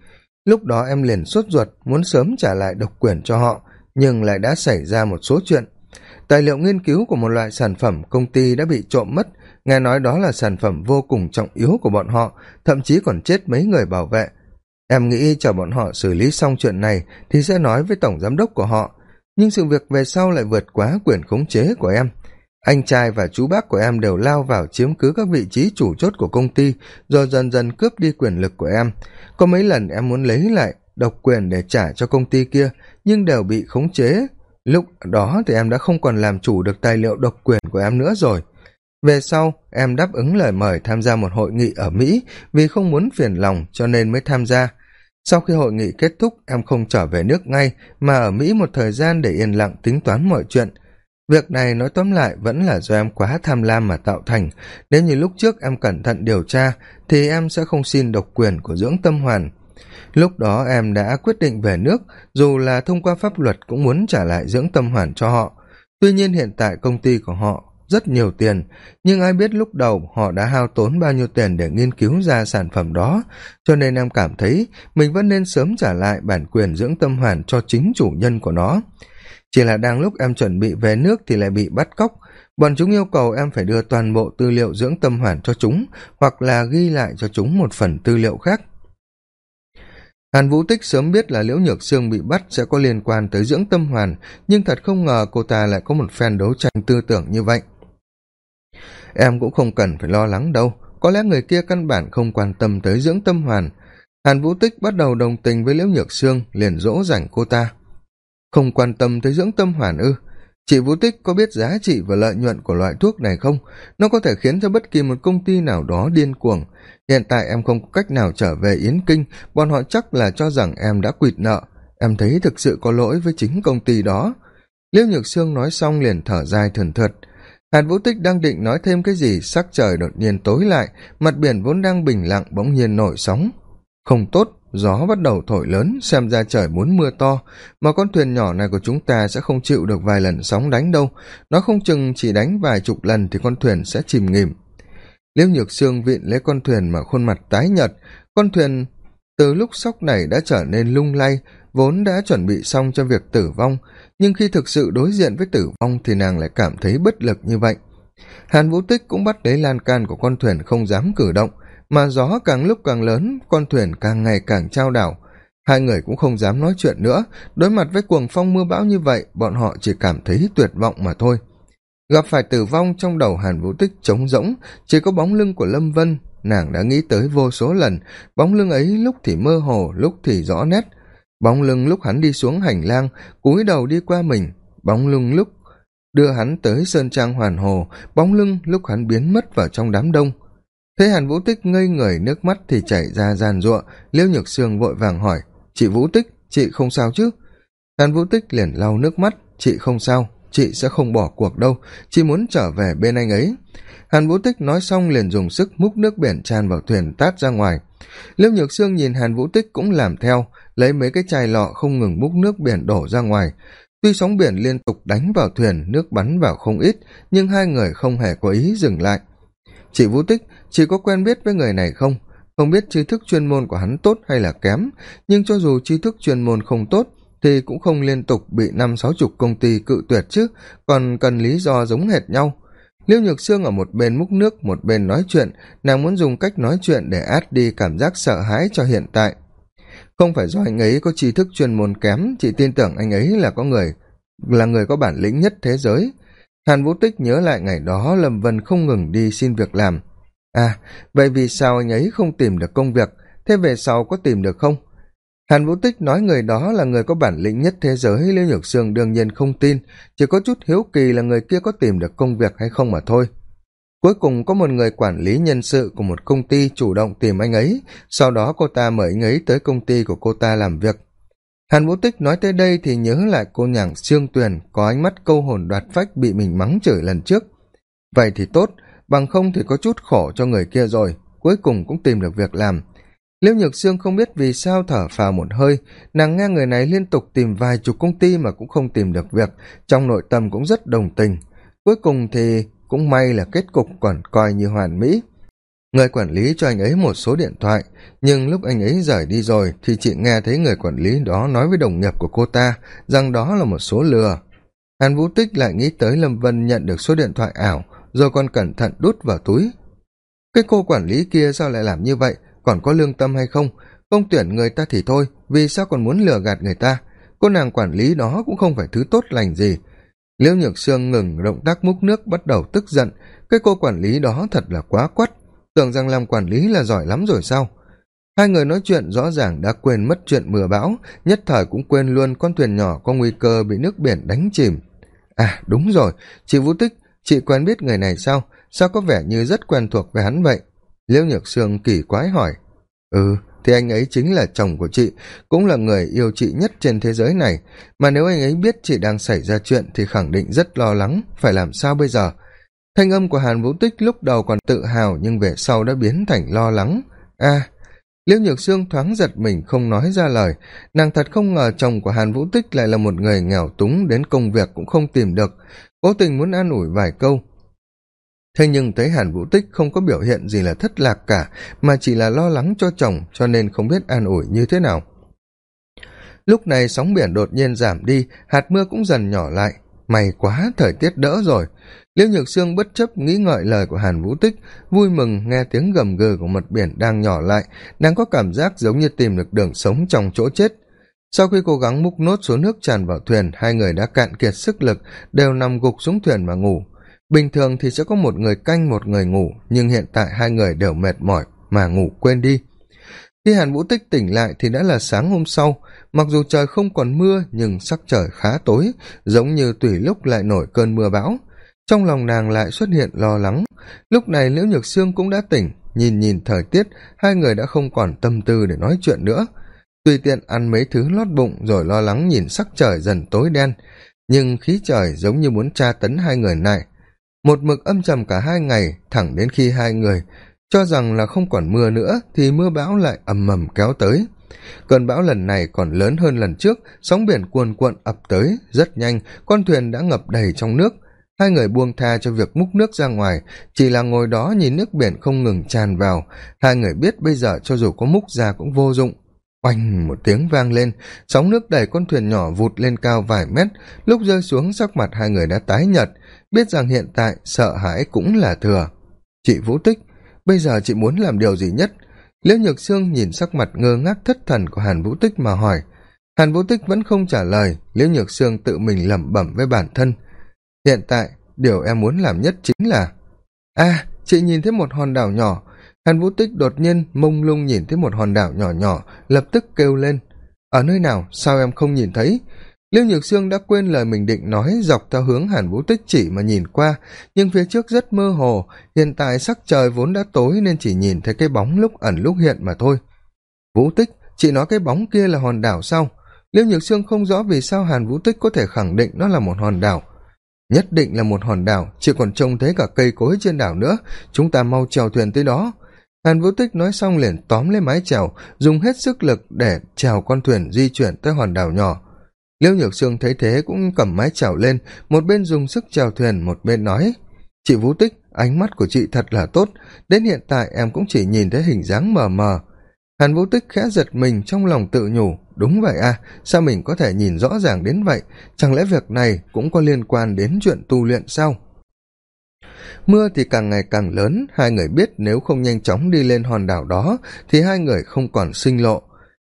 Lúc đó em liền sốt ruột, muốn sớm trả lại độc quyền cho họ, nhưng lại đã xảy ra một số chuyện. Tài liệu nghiên cứu của một loại sản phẩm công ty đã bị trộm mất, nghe nói đó là sản phẩm vô cùng trọng yếu của bọn họ, thậm chí còn chết mấy người bảo vệ. Em nghĩ chờ bọn họ xử lý xong chuyện này thì sẽ nói với tổng giám đốc của họ, nhưng sự việc về sau lại vượt quá quyền khống chế của em anh trai và chú bác của em đều lao vào chiếm cứ các vị trí chủ chốt của công ty rồi dần dần cướp đi quyền lực của em. Có mấy lần em muốn lấy lại độc quyền để trả cho công ty kia, nhưng đều bị khống chế. Lúc đó thì em đã không còn làm chủ được tài liệu độc quyền của em nữa rồi. Về sau, em đáp ứng lời mời tham gia một hội nghị ở mỹ vì không muốn phiền lòng cho nên mới tham gia. Sau khi hội nghị kết thúc, em không trở về nước ngay, mà ở mỹ một thời gian để yên lặng tính toán mọi chuyện việc này nói tóm lại vẫn là do em quá tham lam mà tạo thành. Nếu như lúc trước em cẩn thận điều tra, thì em sẽ không xin độc quyền của dưỡng tâm hoàn. Lúc đó em đã quyết định về nước, dù là thông qua pháp luật cũng muốn trả lại dưỡng tâm hoàn cho họ. Tuy nhiên hiện tại công ty của họ rất nhiều tiền, nhưng ai biết lúc đầu họ đã hao tốn bao nhiêu tiền để nghiên cứu ra sản phẩm đó, cho nên em cảm thấy mình vẫn nên sớm trả lại bản quyền dưỡng tâm hoàn cho chính chủ nhân của nó chỉ là đang lúc em chuẩn bị về nước thì lại bị bắt cóc. Bọn chúng yêu cầu em phải đưa toàn bộ tư liệu dưỡng tâm hoàn cho chúng, hoặc là ghi lại cho chúng một phần tư liệu khác. Hàn vũ tích sớm biết là liễu nhược sương bị bắt sẽ có liên quan tới dưỡng tâm hoàn, nhưng thật không ngờ cô ta lại có một phen đấu tranh tư tưởng như vậy. Em cũng không cần phải lo lắng đâu, có lẽ người kia căn bản không quan tâm tới dưỡng tâm hoàn. Hàn vũ tích bắt đầu đồng tình với liễu nhược sương, liền dỗ dành cô ta không quan tâm tới dưỡng tâm hoàn ư. Chị vũ tích có biết giá trị và lợi nhuận của loại thuốc này không? Nó có thể khiến cho bất kỳ một công ty nào đó điên cuồng. Hiện tại em không có cách nào trở về yến kinh. Bọn họ chắc là cho rằng em đã quỵt nợ. Em thấy thực sự có lỗi với chính công ty đó. Liễu nhược sương nói xong liền thở dài thườn thượt. Hạt vũ tích đang định nói thêm cái gì, sắc trời đột nhiên tối lại, mặt biển vốn đang bình lặng bỗng nhiên nổi sóng. Không tốt gió bắt đầu thổi lớn, xem ra trời muốn mưa to, mà con thuyền nhỏ này của chúng ta sẽ không chịu được vài lần sóng đánh đâu. Nó không chừng chỉ đánh vài chục lần thì con thuyền sẽ chìm nghỉm. Liễu nhược sương vịn lấy con thuyền mà khuôn mặt tái nhợt. Con thuyền từ lúc sóc này đã trở nên lung lay, vốn đã chuẩn bị xong cho việc tử vong, nhưng khi thực sự đối diện với tử vong thì nàng lại cảm thấy bất lực như vậy. Hàn vũ tích cũng bắt lấy lan can của con thuyền không dám cử động mà gió càng lúc càng lớn, con thuyền càng ngày càng trao đảo. Hai người cũng không dám nói chuyện nữa. Đối mặt với cuồng phong mưa bão như vậy, bọn họ chỉ cảm thấy tuyệt vọng mà thôi. Gặp phải tử vong trong đầu hàn vũ tích trống rỗng, chỉ có bóng lưng của lâm vân. Nàng đã nghĩ tới vô số lần, bóng lưng ấy lúc thì mơ hồ, lúc thì rõ nét. Bóng lưng lúc hắn đi xuống hành lang, cúi đầu đi qua mình. Bóng lưng lúc đưa hắn tới sơn trang hoàn hồ, bóng lưng lúc hắn biến mất vào trong đám đông thấy hàn vũ tích ngây người nước mắt thì chảy ra giàn giụa. Liêu nhược sương vội vàng hỏi, chị vũ tích, chị không sao chứ? Hàn vũ tích liền lau nước mắt, chị không sao, chị sẽ không bỏ cuộc đâu, chị muốn trở về bên anh ấy. Hàn vũ tích nói xong liền dùng sức múc nước biển tràn vào thuyền tát ra ngoài. Liêu nhược sương nhìn hàn vũ tích cũng làm theo, lấy mấy cái chai lọ không ngừng múc nước biển đổ ra ngoài. Tuy sóng biển liên tục đánh vào thuyền, nước bắn vào không ít, nhưng hai người không hề có ý dừng lại. Chị vũ tích chỉ có quen biết với người này không? Không biết tri thức chuyên môn của hắn tốt hay là kém, nhưng cho dù tri thức chuyên môn không tốt, thì cũng không liên tục bị năm sáu chục công ty cự tuyệt chứ, còn cần lý do giống hệt nhau. Liêu nhược sương ở một bên múc nước, một bên nói chuyện, nàng muốn dùng cách nói chuyện để át đi cảm giác sợ hãi cho hiện tại. Không phải do anh ấy có tri thức chuyên môn kém, chị tin tưởng anh ấy là có người, là người có bản lĩnh nhất thế giới. Hàn vũ tích nhớ lại ngày đó lâm vân không ngừng đi xin việc làm à vậy vì sao anh ấy không tìm được công việc? Thế về sau có tìm được không? Hàn vũ tích nói người đó là người có bản lĩnh nhất thế giới liêu nhược sương đương nhiên không tin. Chỉ có chút hiếu kỳ là người kia có tìm được công việc hay không mà thôi. Cuối cùng có một người quản lý nhân sự của một công ty chủ động tìm anh ấy. Sau đó cô ta mời anh ấy tới công ty của cô ta làm việc. Hàn vũ tích nói tới đây thì nhớ lại cô nhảng sương tuyền có ánh mắt câu hồn đoạt phách bị mình mắng chửi lần trước. Vậy thì tốt bằng không thì có chút khổ cho người kia rồi, cuối cùng cũng tìm được việc làm. Liễu nhược sương không biết vì sao thở phào một hơi, nàng nghe người này liên tục tìm vài chục công ty mà cũng không tìm được việc, trong nội tâm cũng rất đồng tình. Cuối cùng thì cũng may là kết cục còn coi như hoàn mỹ. Người quản lý cho anh ấy một số điện thoại, nhưng lúc anh ấy rời đi rồi thì chị nghe thấy người quản lý đó nói với đồng nghiệp của cô ta rằng đó là một số lừa. Hàn vũ tích lại nghĩ tới lâm vân nhận được số điện thoại ảo rồi còn cẩn thận đút vào túi. Cái cô quản lý kia sao lại làm như vậy? Còn có lương tâm hay không? Không tuyển người ta thì thôi, vì sao còn muốn lừa gạt người ta? Cô nàng quản lý đó cũng không phải thứ tốt lành gì. Liễu nhược sương ngừng động tác múc nước bắt đầu tức giận. Cái cô quản lý đó thật là quá quắt. Tưởng rằng làm quản lý là giỏi lắm rồi sao? Hai người nói chuyện rõ ràng đã quên mất chuyện mưa bão, nhất thời cũng quên luôn con thuyền nhỏ có nguy cơ bị nước biển đánh chìm. À đúng rồi, chị vũ tích chị quen biết người này sao sao có vẻ như rất quen thuộc với hắn vậy? Liễu nhược sương kỳ quái hỏi. Ừ thì anh ấy chính là chồng của chị cũng là người yêu chị nhất trên thế giới này. Mà nếu anh ấy biết chị đang xảy ra chuyện thì khẳng định rất lo lắng phải làm sao bây giờ? Thanh âm của hàn vũ tích lúc đầu còn tự hào nhưng về sau đã biến thành lo lắng. A à, liễu nhược sương thoáng giật mình không nói ra lời. Nàng thật không ngờ chồng của hàn vũ tích lại là một người nghèo túng đến công việc cũng không tìm được cố tình muốn an ủi vài câu. Thế nhưng thấy hàn vũ tích không có biểu hiện gì là thất lạc cả, mà chỉ là lo lắng cho chồng, cho nên không biết an ủi như thế nào. Lúc này sóng biển đột nhiên giảm đi, hạt mưa cũng dần nhỏ lại. May quá, thời tiết đỡ rồi. Liễu nhược sương bất chấp nghĩ ngợi lời của hàn vũ tích, vui mừng nghe tiếng gầm gừ của mật biển đang nhỏ lại, đang có cảm giác giống như tìm được đường sống trong chỗ chết sau khi cố gắng múc nốt số nước tràn vào thuyền, hai người đã cạn kiệt sức lực, đều nằm gục xuống thuyền mà ngủ. Bình thường thì sẽ có một người canh, một người ngủ, nhưng hiện tại hai người đều mệt mỏi mà ngủ quên đi. Khi hàn vũ tích tỉnh lại thì đã là sáng hôm sau. Mặc dù trời không còn mưa, nhưng sắc trời khá tối, giống như tùy lúc lại nổi cơn mưa bão. Trong lòng nàng lại xuất hiện lo lắng. Lúc này liễu nhược sương cũng đã tỉnh. Nhìn nhìn thời tiết, hai người đã không còn tâm tư để nói chuyện nữa tùy tiện ăn mấy thứ lót bụng rồi lo lắng nhìn sắc trời dần tối đen, nhưng khí trời giống như muốn tra tấn hai người này. Một mực âm trầm cả hai ngày, thẳng đến khi hai người cho rằng là không còn mưa nữa thì mưa bão lại ầm ầm kéo tới. Cơn bão lần này còn lớn hơn lần trước, sóng biển cuồn cuộn ập tới rất nhanh, con thuyền đã ngập đầy trong nước. Hai người buông tha cho việc múc nước ra ngoài, chỉ là ngồi đó nhìn nước biển không ngừng tràn vào. Hai người biết bây giờ cho dù có múc ra cũng vô dụng oanh, một tiếng vang lên. Sóng nước đẩy con thuyền nhỏ vụt lên cao vài mét. Lúc rơi xuống, sắc mặt hai người đã tái nhợt. Biết rằng hiện tại sợ hãi cũng là thừa. Chị vũ tích, bây giờ chị muốn làm điều gì nhất? Liễu nhược sương nhìn sắc mặt ngơ ngác thất thần của hàn vũ tích mà hỏi. Hàn vũ tích vẫn không trả lời. Liễu nhược sương tự mình lẩm bẩm với bản thân. Hiện tại, điều em muốn làm nhất chính là a chị nhìn thấy một hòn đảo nhỏ hàn vũ tích đột nhiên mông lung nhìn thấy một hòn đảo nhỏ nhỏ, lập tức kêu lên, ở nơi nào? Sao em không nhìn thấy? Liêu nhược sương đã quên lời mình định nói dọc theo hướng hàn vũ tích chỉ mà nhìn qua, nhưng phía trước rất mơ hồ, hiện tại sắc trời vốn đã tối nên chỉ nhìn thấy cái bóng lúc ẩn lúc hiện mà thôi. Vũ tích, chị nói cái bóng kia là hòn đảo sao? Liêu nhược sương không rõ vì sao hàn vũ tích có thể khẳng định nó là một hòn đảo. Nhất định là một hòn đảo chị còn trông thấy cả cây cối trên đảo nữa, chúng ta mau trèo thuyền tới đó hàn vũ tích nói xong liền tóm lấy mái chèo, dùng hết sức lực để trèo con thuyền di chuyển tới hòn đảo nhỏ. Liễu nhược sương thấy thế cũng cầm mái chèo lên, một bên dùng sức chèo thuyền, một bên nói, chị vũ tích, ánh mắt của chị thật là tốt, đến hiện tại em cũng chỉ nhìn thấy hình dáng mờ mờ. Hàn vũ tích khẽ giật mình trong lòng tự nhủ, đúng vậy à sao mình có thể nhìn rõ ràng đến vậy? Chẳng lẽ việc này cũng có liên quan đến chuyện tu luyện sao? Mưa thì càng ngày càng lớn, hai người biết nếu không nhanh chóng đi lên hòn đảo đó, thì hai người không còn sinh lộ.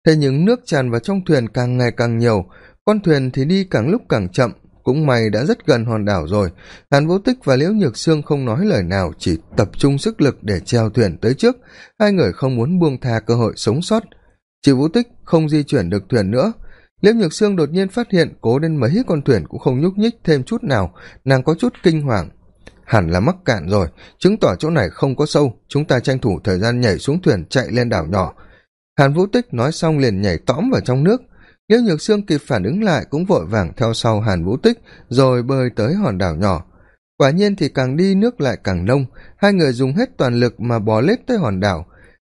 Thế nhưng nước tràn vào trong thuyền càng ngày càng nhiều, con thuyền thì đi càng lúc càng chậm. Cũng may đã rất gần hòn đảo rồi, hàn vũ tích và liễu nhược sương không nói lời nào, chỉ tập trung sức lực để treo thuyền tới trước. Hai người không muốn buông tha cơ hội sống sót. Chị vũ tích không di chuyển được thuyền nữa. Liễu nhược sương đột nhiên phát hiện cố đến mấy con thuyền cũng không nhúc nhích thêm chút nào, nàng có chút kinh hoàng hẳn là mắc cạn rồi, chứng tỏ chỗ này không có sâu. Chúng ta tranh thủ thời gian nhảy xuống thuyền chạy lên đảo nhỏ. Hàn vũ tích nói xong liền nhảy tõm vào trong nước. Liêu nhược sương kịp phản ứng lại cũng vội vàng theo sau hàn vũ tích, rồi bơi tới hòn đảo nhỏ. Quả nhiên thì càng đi nước lại càng nông hai người dùng hết toàn lực mà bò lết tới hòn đảo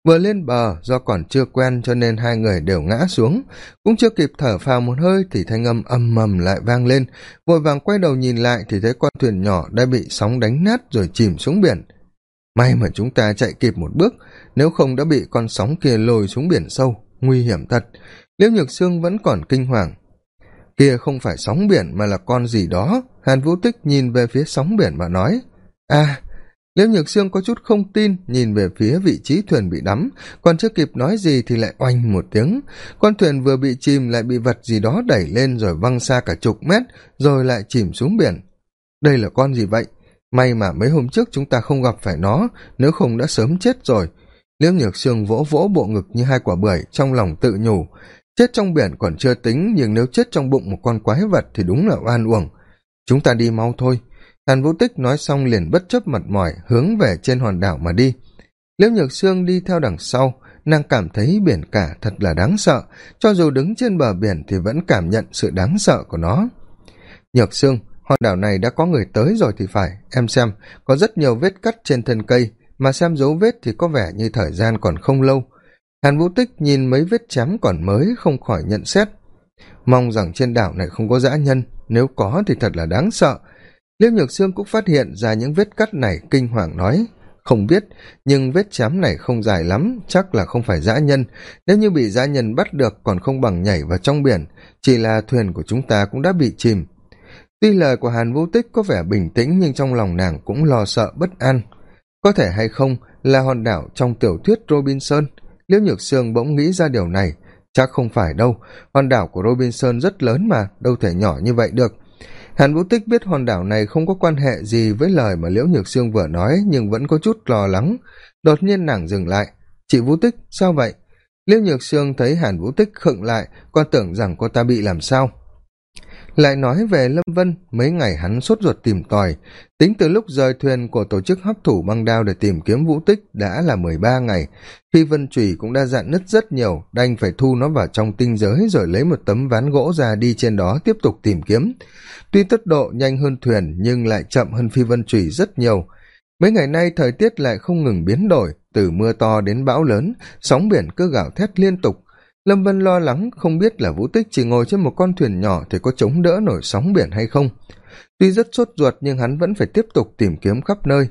vừa lên bờ, do còn chưa quen cho nên hai người đều ngã xuống. Cũng chưa kịp thở phào một hơi thì thanh âm ầm mầm lại vang lên. Vội vàng quay đầu nhìn lại thì thấy con thuyền nhỏ đã bị sóng đánh nát rồi chìm xuống biển. May mà chúng ta chạy kịp một bước, nếu không đã bị con sóng kia lôi xuống biển sâu, nguy hiểm thật. Liễu nhược sương vẫn còn kinh hoàng. Kia không phải sóng biển mà là con gì đó. Hàn vũ tích nhìn về phía sóng biển và nói à liễu nhược sương có chút không tin, nhìn về phía vị trí thuyền bị đắm. Còn chưa kịp nói gì thì lại oanh một tiếng. Con thuyền vừa bị chìm lại bị vật gì đó đẩy lên rồi văng xa cả chục mét, rồi lại chìm xuống biển. Đây là con gì vậy? May mà mấy hôm trước chúng ta không gặp phải nó, nếu không đã sớm chết rồi. Liễu nhược sương vỗ vỗ bộ ngực như hai quả bưởi, trong lòng tự nhủ. Chết trong biển còn chưa tính, nhưng nếu chết trong bụng một con quái vật thì đúng là oan uổng. Chúng ta đi mau thôi hàn vũ tích nói xong liền bất chấp mệt mỏi hướng về trên hòn đảo mà đi. Liễu nhược sương đi theo đằng sau, nàng cảm thấy biển cả thật là đáng sợ, cho dù đứng trên bờ biển thì vẫn cảm nhận sự đáng sợ của nó. Nhược sương, hòn đảo này đã có người tới rồi thì phải, em xem, có rất nhiều vết cắt trên thân cây, mà xem dấu vết thì có vẻ như thời gian còn không lâu. Hàn vũ tích nhìn mấy vết chém còn mới không khỏi nhận xét. Mong rằng trên đảo này không có dã nhân, nếu có thì thật là đáng sợ liêu nhược sương cũng phát hiện ra những vết cắt này kinh hoàng nói, không biết, nhưng vết chém này không dài lắm, chắc là không phải dã nhân. Nếu như bị dã nhân bắt được còn không bằng nhảy vào trong biển, chỉ là thuyền của chúng ta cũng đã bị chìm. Tuy lời của hàn vũ tích có vẻ bình tĩnh nhưng trong lòng nàng cũng lo sợ bất an. Có thể hay không là hòn đảo trong tiểu thuyết robinson? Liễu nhược sương bỗng nghĩ ra điều này. Chắc không phải đâu, hòn đảo của robinson rất lớn mà, đâu thể nhỏ như vậy được hàn vũ tích biết hòn đảo này không có quan hệ gì với lời mà liễu nhược sương vừa nói, nhưng vẫn có chút lo lắng. Đột nhiên nàng dừng lại. Chị vũ tích, sao vậy? Liễu nhược sương thấy hàn vũ tích khựng lại, còn tưởng rằng cô ta bị làm sao lại nói về lâm vân, mấy ngày hắn sốt ruột tìm tòi. Tính từ lúc rời thuyền của tổ chức hấp thủ băng đao để tìm kiếm vũ tích đã là mười ba ngày. Khi vân trùy cũng đã dạn nứt rất nhiều, đành phải thu nó vào trong tinh giới rồi lấy một tấm ván gỗ ra đi trên đó tiếp tục tìm kiếm. Tuy tốc độ nhanh hơn thuyền, nhưng lại chậm hơn phi vân trùy rất nhiều. Mấy ngày nay thời tiết lại không ngừng biến đổi, từ mưa to đến bão lớn, sóng biển cứ gào thét liên tục lâm vân lo lắng, không biết là vũ tích chỉ ngồi trên một con thuyền nhỏ thì có chống đỡ nổi sóng biển hay không. Tuy rất sốt ruột nhưng hắn vẫn phải tiếp tục tìm kiếm khắp nơi.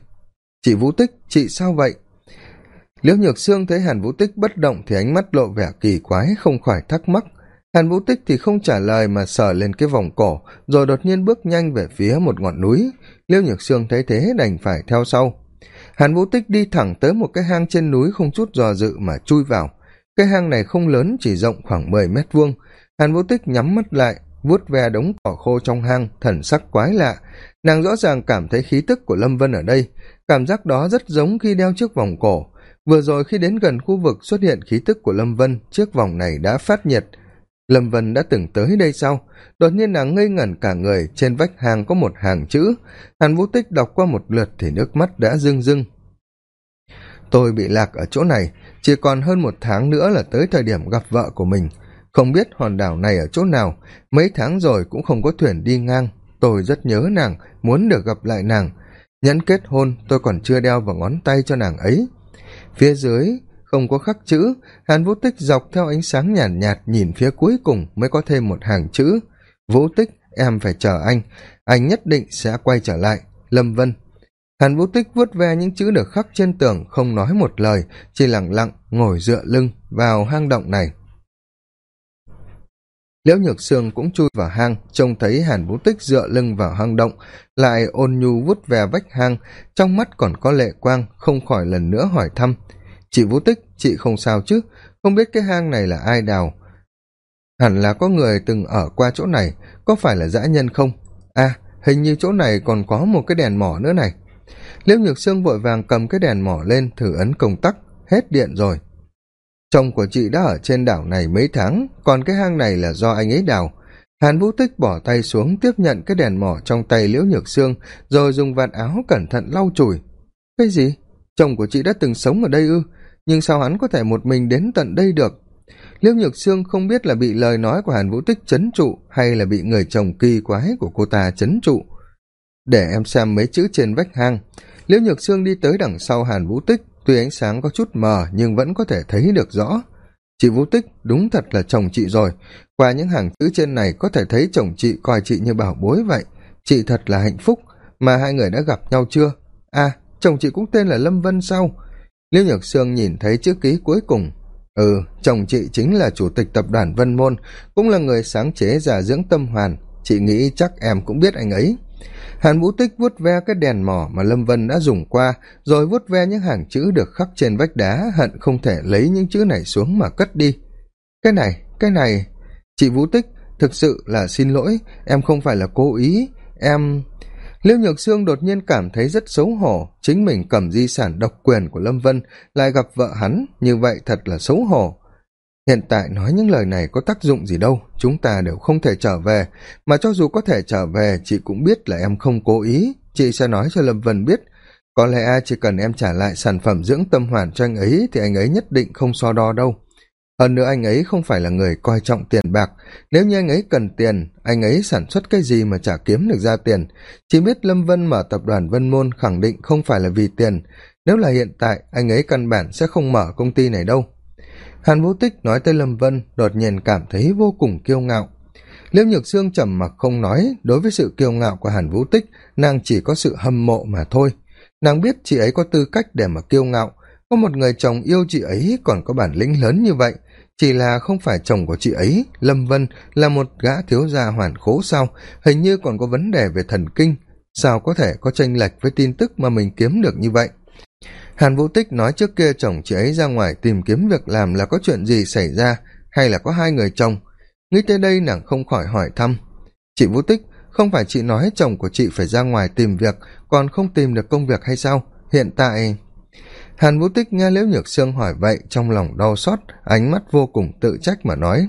Chị vũ tích, chị sao vậy? Liễu nhược sương thấy hàn vũ tích bất động thì ánh mắt lộ vẻ kỳ quái, không khỏi thắc mắc. Hàn vũ tích thì không trả lời mà sờ lên cái vòng cổ, rồi đột nhiên bước nhanh về phía một ngọn núi. Liễu nhược sương thấy thế, đành phải theo sau. Hàn vũ tích đi thẳng tới một cái hang trên núi không chút dò dự mà chui vào cái hang này không lớn, chỉ rộng khoảng mười mét vuông. Hàn vũ tích nhắm mắt lại, vuốt ve đống cỏ khô trong hang, thần sắc quái lạ. Nàng rõ ràng cảm thấy khí tức của lâm vân ở đây, cảm giác đó rất giống khi đeo chiếc vòng cổ. Vừa rồi khi đến gần khu vực xuất hiện khí tức của lâm vân, chiếc vòng này đã phát nhiệt. Lâm vân đã từng tới đây sau. Đột nhiên nàng ngây ngẩn cả người, trên vách hàng có một hàng chữ. Hàn vũ tích đọc qua một lượt thì nước mắt đã rưng rưng. Tôi bị lạc ở chỗ này chỉ còn hơn một tháng nữa là tới thời điểm gặp vợ của mình. Không biết hòn đảo này ở chỗ nào mấy tháng rồi cũng không có thuyền đi ngang. Tôi rất nhớ nàng muốn được gặp lại nàng. Nhẫn kết hôn tôi còn chưa đeo vào ngón tay cho nàng ấy. Phía dưới không có khắc chữ hàn vũ tích dọc theo ánh sáng nhàn nhạt, nhạt nhìn phía cuối cùng mới có thêm một hàng chữ. Vũ tích em phải chờ anh. Anh nhất định sẽ quay trở lại. Lâm vân hàn vũ tích vuốt ve những chữ được khắc trên tường, không nói một lời, chỉ lẳng lặng ngồi dựa lưng vào hang động này. Liễu nhược sương cũng chui vào hang, trông thấy hàn vũ tích dựa lưng vào hang động, lại ôn nhu vuốt ve vách hang, trong mắt còn có lệ quang, không khỏi lần nữa hỏi thăm. Chị vũ tích, chị không sao chứ? Không biết cái hang này là ai đào? Hẳn là có người từng ở qua chỗ này, có phải là dã nhân không? À hình như chỗ này còn có một cái đèn mỏ nữa này liễu nhược sương vội vàng cầm cái đèn mỏ lên, thử ấn công tắc. Hết điện rồi. Chồng của chị đã ở trên đảo này mấy tháng, còn cái hang này là do anh ấy đào. Hàn vũ tích bỏ tay xuống tiếp nhận cái đèn mỏ trong tay liễu nhược sương, rồi dùng vạt áo cẩn thận lau chùi. Cái gì? Chồng của chị đã từng sống ở đây ư? Nhưng sao hắn có thể một mình đến tận đây được? Liễu nhược sương không biết là bị lời nói của hàn vũ tích c h ấ n trụ hay là bị người chồng kỳ quái của cô ta c h ấ n trụ. Để em xem mấy chữ trên vách hang liễu nhược sương đi tới đằng sau hàn vũ tích, tuy ánh sáng có chút mờ nhưng vẫn có thể thấy được rõ. Chị vũ tích, đúng thật là chồng chị rồi. Qua những hàng chữ trên này có thể thấy chồng chị coi chị như bảo bối vậy. Chị thật là hạnh phúc, mà hai người đã gặp nhau chưa? À chồng chị cũng tên là lâm vân sao? Liễu nhược sương nhìn thấy chữ ký cuối cùng. Ừ chồng chị chính là chủ tịch tập đoàn vân môn, cũng là người sáng chế, giả dưỡng tâm hoàn chị nghĩ chắc em cũng biết anh ấy hàn vũ tích vuốt ve cái đèn mỏ mà lâm vân đã dùng qua, rồi vuốt ve những hàng chữ được khắc trên vách đá, hận không thể lấy những chữ này xuống mà cất đi. Cái này cái này. Chị vũ tích, thực sự là xin lỗi, em không phải là cố ý. Em liêu nhược sương đột nhiên cảm thấy rất xấu hổ, chính mình cầm di sản độc quyền của lâm vân, lại gặp vợ hắn, như vậy thật là xấu hổ hiện tại nói những lời này có tác dụng gì đâu, chúng ta đều không thể trở về. Mà cho dù có thể trở về, chị cũng biết là em không cố ý. Chị sẽ nói cho lâm vân biết. Có lẽ chỉ cần em trả lại sản phẩm dưỡng tâm hoàn cho anh ấy thì anh ấy nhất định không so đo đâu. Hơn nữa anh ấy không phải là người coi trọng tiền bạc. Nếu như anh ấy cần tiền, anh ấy sản xuất cái gì mà chả kiếm được ra tiền. Chỉ biết lâm vân mở tập đoàn vân môn khẳng định không phải là vì tiền. Nếu là hiện tại, anh ấy căn bản sẽ không mở công ty này đâu hàn vũ tích nói tới lâm vân, đột nhiên cảm thấy vô cùng kiêu ngạo. Liễu nhược sương trầm mặc không nói, đối với sự kiêu ngạo của hàn vũ tích, nàng chỉ có sự hâm mộ mà thôi. Nàng biết chị ấy có tư cách để mà kiêu ngạo, có một người chồng yêu chị ấy còn có bản lĩnh lớn như vậy. Chỉ là không phải chồng của chị ấy, lâm vân, là một gã thiếu gia hoàn khố sao, hình như còn có vấn đề về thần kinh. Sao có thể có tranh lệch với tin tức mà mình kiếm được như vậy? Hàn vũ tích nói trước kia chồng chị ấy ra ngoài tìm kiếm việc làm là có chuyện gì xảy ra hay là có hai người chồng? Nghĩ tới đây nàng không khỏi hỏi thăm. Chị vũ tích, không phải chị nói chồng của chị phải ra ngoài tìm việc, còn không tìm được công việc hay sao? Hiện tại hàn vũ tích nghe liễu nhược sương hỏi vậy, trong lòng đau xót, ánh mắt vô cùng tự trách mà nói.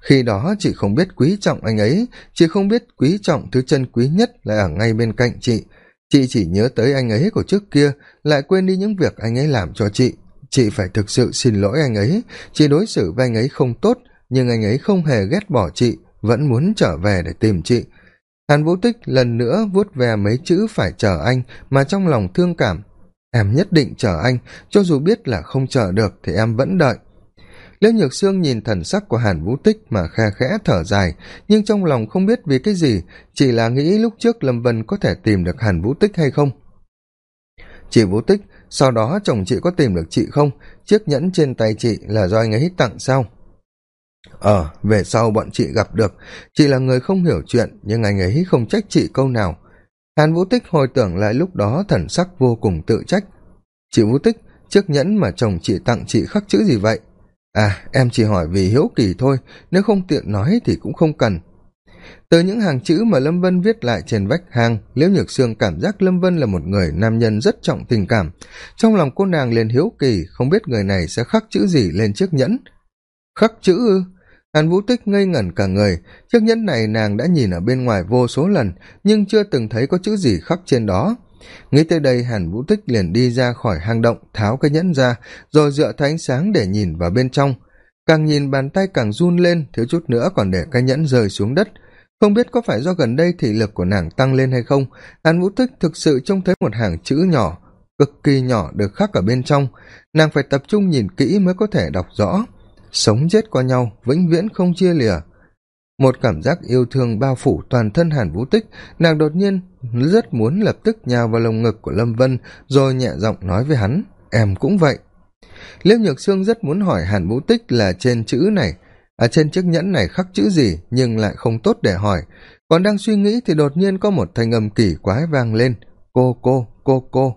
Khi đó chị không biết quý trọng anh ấy, chị không biết quý trọng thứ chân quý nhất là ở ngay bên cạnh chị chị chỉ nhớ tới anh ấy của trước kia, lại quên đi những việc anh ấy làm cho chị. Chị phải thực sự xin lỗi anh ấy. Chị đối xử với anh ấy không tốt, nhưng anh ấy không hề ghét bỏ chị, vẫn muốn trở về để tìm chị. Hàn vũ tích lần nữa vuốt ve mấy chữ phải chờ anh mà trong lòng thương cảm. Em nhất định chờ anh, cho dù biết là không chờ được thì em vẫn đợi liễu nhược sương nhìn thần sắc của hàn vũ tích mà khe khẽ thở dài, nhưng trong lòng không biết vì cái gì, chỉ là nghĩ lúc trước lâm vân có thể tìm được hàn vũ tích hay không. Chị vũ tích, sau đó chồng chị có tìm được chị không? Chiếc nhẫn trên tay chị là do anh ấy tặng sao? Ờ về sau bọn chị gặp được. Chị là người không hiểu chuyện, nhưng anh ấy không trách chị câu nào. Hàn vũ tích hồi tưởng lại lúc đó thần sắc vô cùng tự trách. Chị vũ tích, chiếc nhẫn mà chồng chị tặng chị khắc chữ gì vậy? À em chỉ hỏi vì hiếu kỳ thôi, nếu không tiện nói thì cũng không cần. Từ những hàng chữ mà lâm vân viết lại trên vách hang, liễu nhược sương cảm giác lâm vân là một người nam nhân rất trọng tình cảm. Trong lòng cô nàng liền hiếu kỳ, không biết người này sẽ khắc chữ gì lên chiếc nhẫn. Khắc chữ ư? Hàn vũ tích ngây ngẩn cả người. Chiếc nhẫn này nàng đã nhìn ở bên ngoài vô số lần, nhưng chưa từng thấy có chữ gì khắc trên đó nghĩ tới đây, hàn vũ tích liền đi ra khỏi hang động, tháo cái nhẫn ra, rồi dựa theo ánh sáng để nhìn vào bên trong. Càng nhìn bàn tay càng run lên, thiếu chút nữa còn để cái nhẫn rơi xuống đất. Không biết có phải do gần đây thị lực của nàng tăng lên hay không, hàn vũ tích thực sự trông thấy một hàng chữ nhỏ, cực kỳ nhỏ, được khắc ở bên trong. Nàng phải tập trung nhìn kỹ mới có thể đọc rõ. Sống chết qua nhau, vĩnh viễn không chia lìa một cảm giác yêu thương bao phủ toàn thân hàn vũ tích, nàng đột nhiên rất muốn lập tức nhào vào lồng ngực của lâm vân, rồi nhẹ giọng nói với hắn, em cũng vậy. Liễu nhược sương rất muốn hỏi hàn vũ tích là trên chữ này à trên chiếc nhẫn này khắc chữ gì, nhưng lại không tốt để hỏi. Còn đang suy nghĩ thì đột nhiên có một thanh âm kỳ quái vang lên, cô cô cô cô.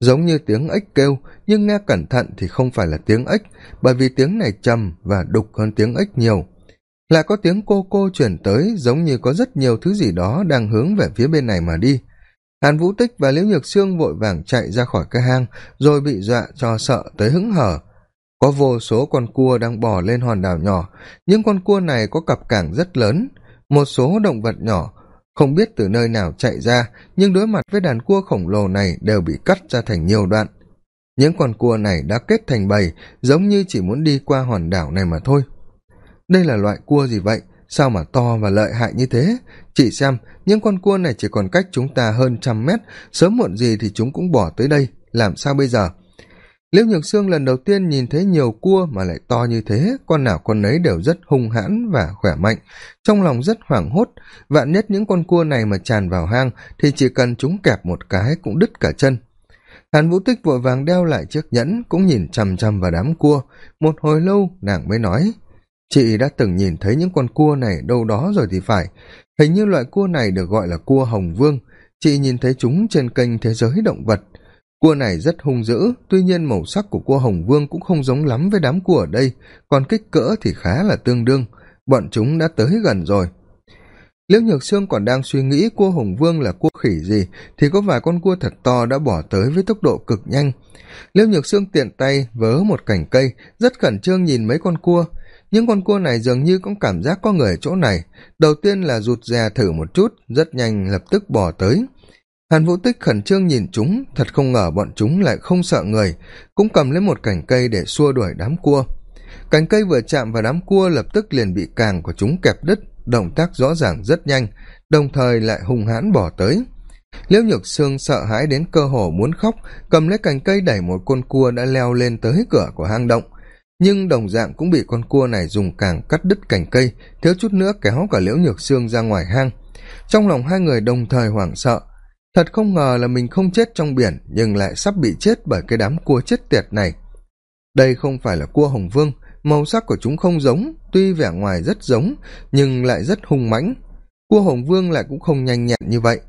Giống như tiếng ếch kêu, nhưng nghe cẩn thận thì không phải là tiếng ếch, bởi vì tiếng này trầm và đục hơn tiếng ếch nhiều lại có tiếng cô cô chuyển tới, giống như có rất nhiều thứ gì đó đang hướng về phía bên này mà đi. Hàn vũ tích và liễu nhược sương vội vàng chạy ra khỏi cái hang, rồi bị dọa cho sợ tới hứng hở. Có vô số con cua đang bò lên hòn đảo nhỏ những con cua này có cặp cảng rất lớn, một số động vật nhỏ. Không biết từ nơi nào chạy ra, nhưng đối mặt với đàn cua khổng lồ này đều bị cắt ra thành nhiều đoạn. Những con cua này đã kết thành bầy, giống như chỉ muốn đi qua hòn đảo này mà thôi đây là loại cua gì vậy? Sao mà to và lợi hại như thế? Chị xem, những con cua này chỉ còn cách chúng ta hơn trăm mét. Sớm muộn gì thì chúng cũng bỏ tới đây. Làm sao bây giờ? Liễu nhược sương lần đầu tiên nhìn thấy nhiều cua mà lại to như thế. Con nào con nấy đều rất hung hãn và khỏe mạnh. Trong lòng rất hoảng hốt. Vạn nhất những con cua này mà tràn vào hang thì chỉ cần chúng kẹp một cái cũng đứt cả chân. Hàn vũ tích vội vàng đeo lại chiếc nhẫn cũng nhìn chằm chằm vào đám cua. Một hồi lâu nàng mới nói chị đã từng nhìn thấy những con cua này đâu đó rồi thì phải. Hình như loại cua này được gọi là cua hồng vương. Chị nhìn thấy chúng trên kênh thế giới động vật. Cua này rất hung dữ, tuy nhiên màu sắc của cua hồng vương cũng không giống lắm với đám cua ở đây, còn kích cỡ thì khá là tương đương. Bọn chúng đã tới gần rồi. Liễu nhược sương còn đang suy nghĩ cua hồng vương là cua khỉ gì, thì có vài con cua thật to đã bỏ tới với tốc độ cực nhanh. Liễu nhược sương tiện tay vớ một cành cây, rất khẩn trương nhìn mấy con cua những con cua này dường như cũng cảm giác có người ở chỗ này. Đầu tiên là rụt rè thử một chút, rất nhanh lập tức bỏ tới. Hàn vũ tích khẩn trương nhìn chúng, thật không ngờ bọn chúng lại không sợ người, cũng cầm lấy một cành cây để xua đuổi đám cua. Cành cây vừa chạm vào đám cua lập tức liền bị càng của chúng kẹp đứt, động tác rõ ràng rất nhanh, đồng thời lại hung hãn bỏ tới. Liễu nhược sương sợ hãi đến cơ hồ muốn khóc, cầm lấy cành cây đẩy một con cua đã leo lên tới cửa của hang động nhưng đồng dạng cũng bị con cua này dùng càng cắt đứt cành cây, thiếu chút nữa kéo cả liễu nhược xương ra ngoài hang. Trong lòng hai người đồng thời hoảng sợ. Thật không ngờ là mình không chết trong biển, nhưng lại sắp bị chết bởi cái đám cua chết tiệt này. Đây không phải là cua hồng vương, màu sắc của chúng không giống, tuy vẻ ngoài rất giống, nhưng lại rất hung mãnh. Cua hồng vương lại cũng không nhanh nhẹn như vậy.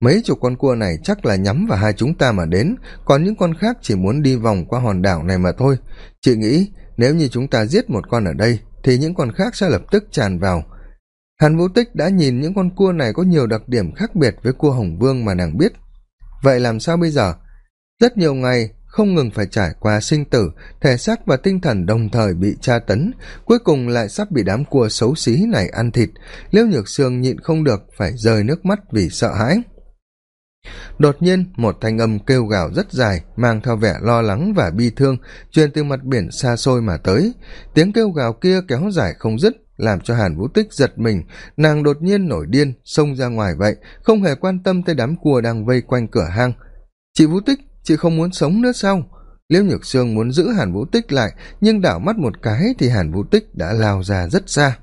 Mấy chục con cua này chắc là nhắm vào hai chúng ta mà đến, còn những con khác chỉ muốn đi vòng qua hòn đảo này mà thôi. Chị nghĩ nếu như chúng ta giết một con ở đây, thì những con khác sẽ lập tức tràn vào. Hàn vũ tích đã nhìn những con cua này có nhiều đặc điểm khác biệt với cua hồng vương mà nàng biết. Vậy làm sao bây giờ? Rất nhiều ngày, không ngừng phải trải qua sinh tử, thể xác và tinh thần đồng thời bị tra tấn, cuối cùng lại sắp bị đám cua xấu xí này ăn thịt. Liễu nhược sương nhịn không được, phải rơi nước mắt vì sợ hãi đột nhiên, một thanh âm kêu gào rất dài, mang theo vẻ lo lắng và bi thương, truyền từ mặt biển xa xôi mà tới. Tiếng kêu gào kia kéo dài không dứt, làm cho hàn vũ tích giật mình. Nàng đột nhiên nổi điên, xông ra ngoài vậy, không hề quan tâm tới đám cua đang vây quanh cửa hang. Chị vũ tích, chị không muốn sống nữa sao? Liễu nhược sương muốn giữ hàn vũ tích lại, nhưng đảo mắt một cái thì hàn vũ tích đã lao ra rất xa.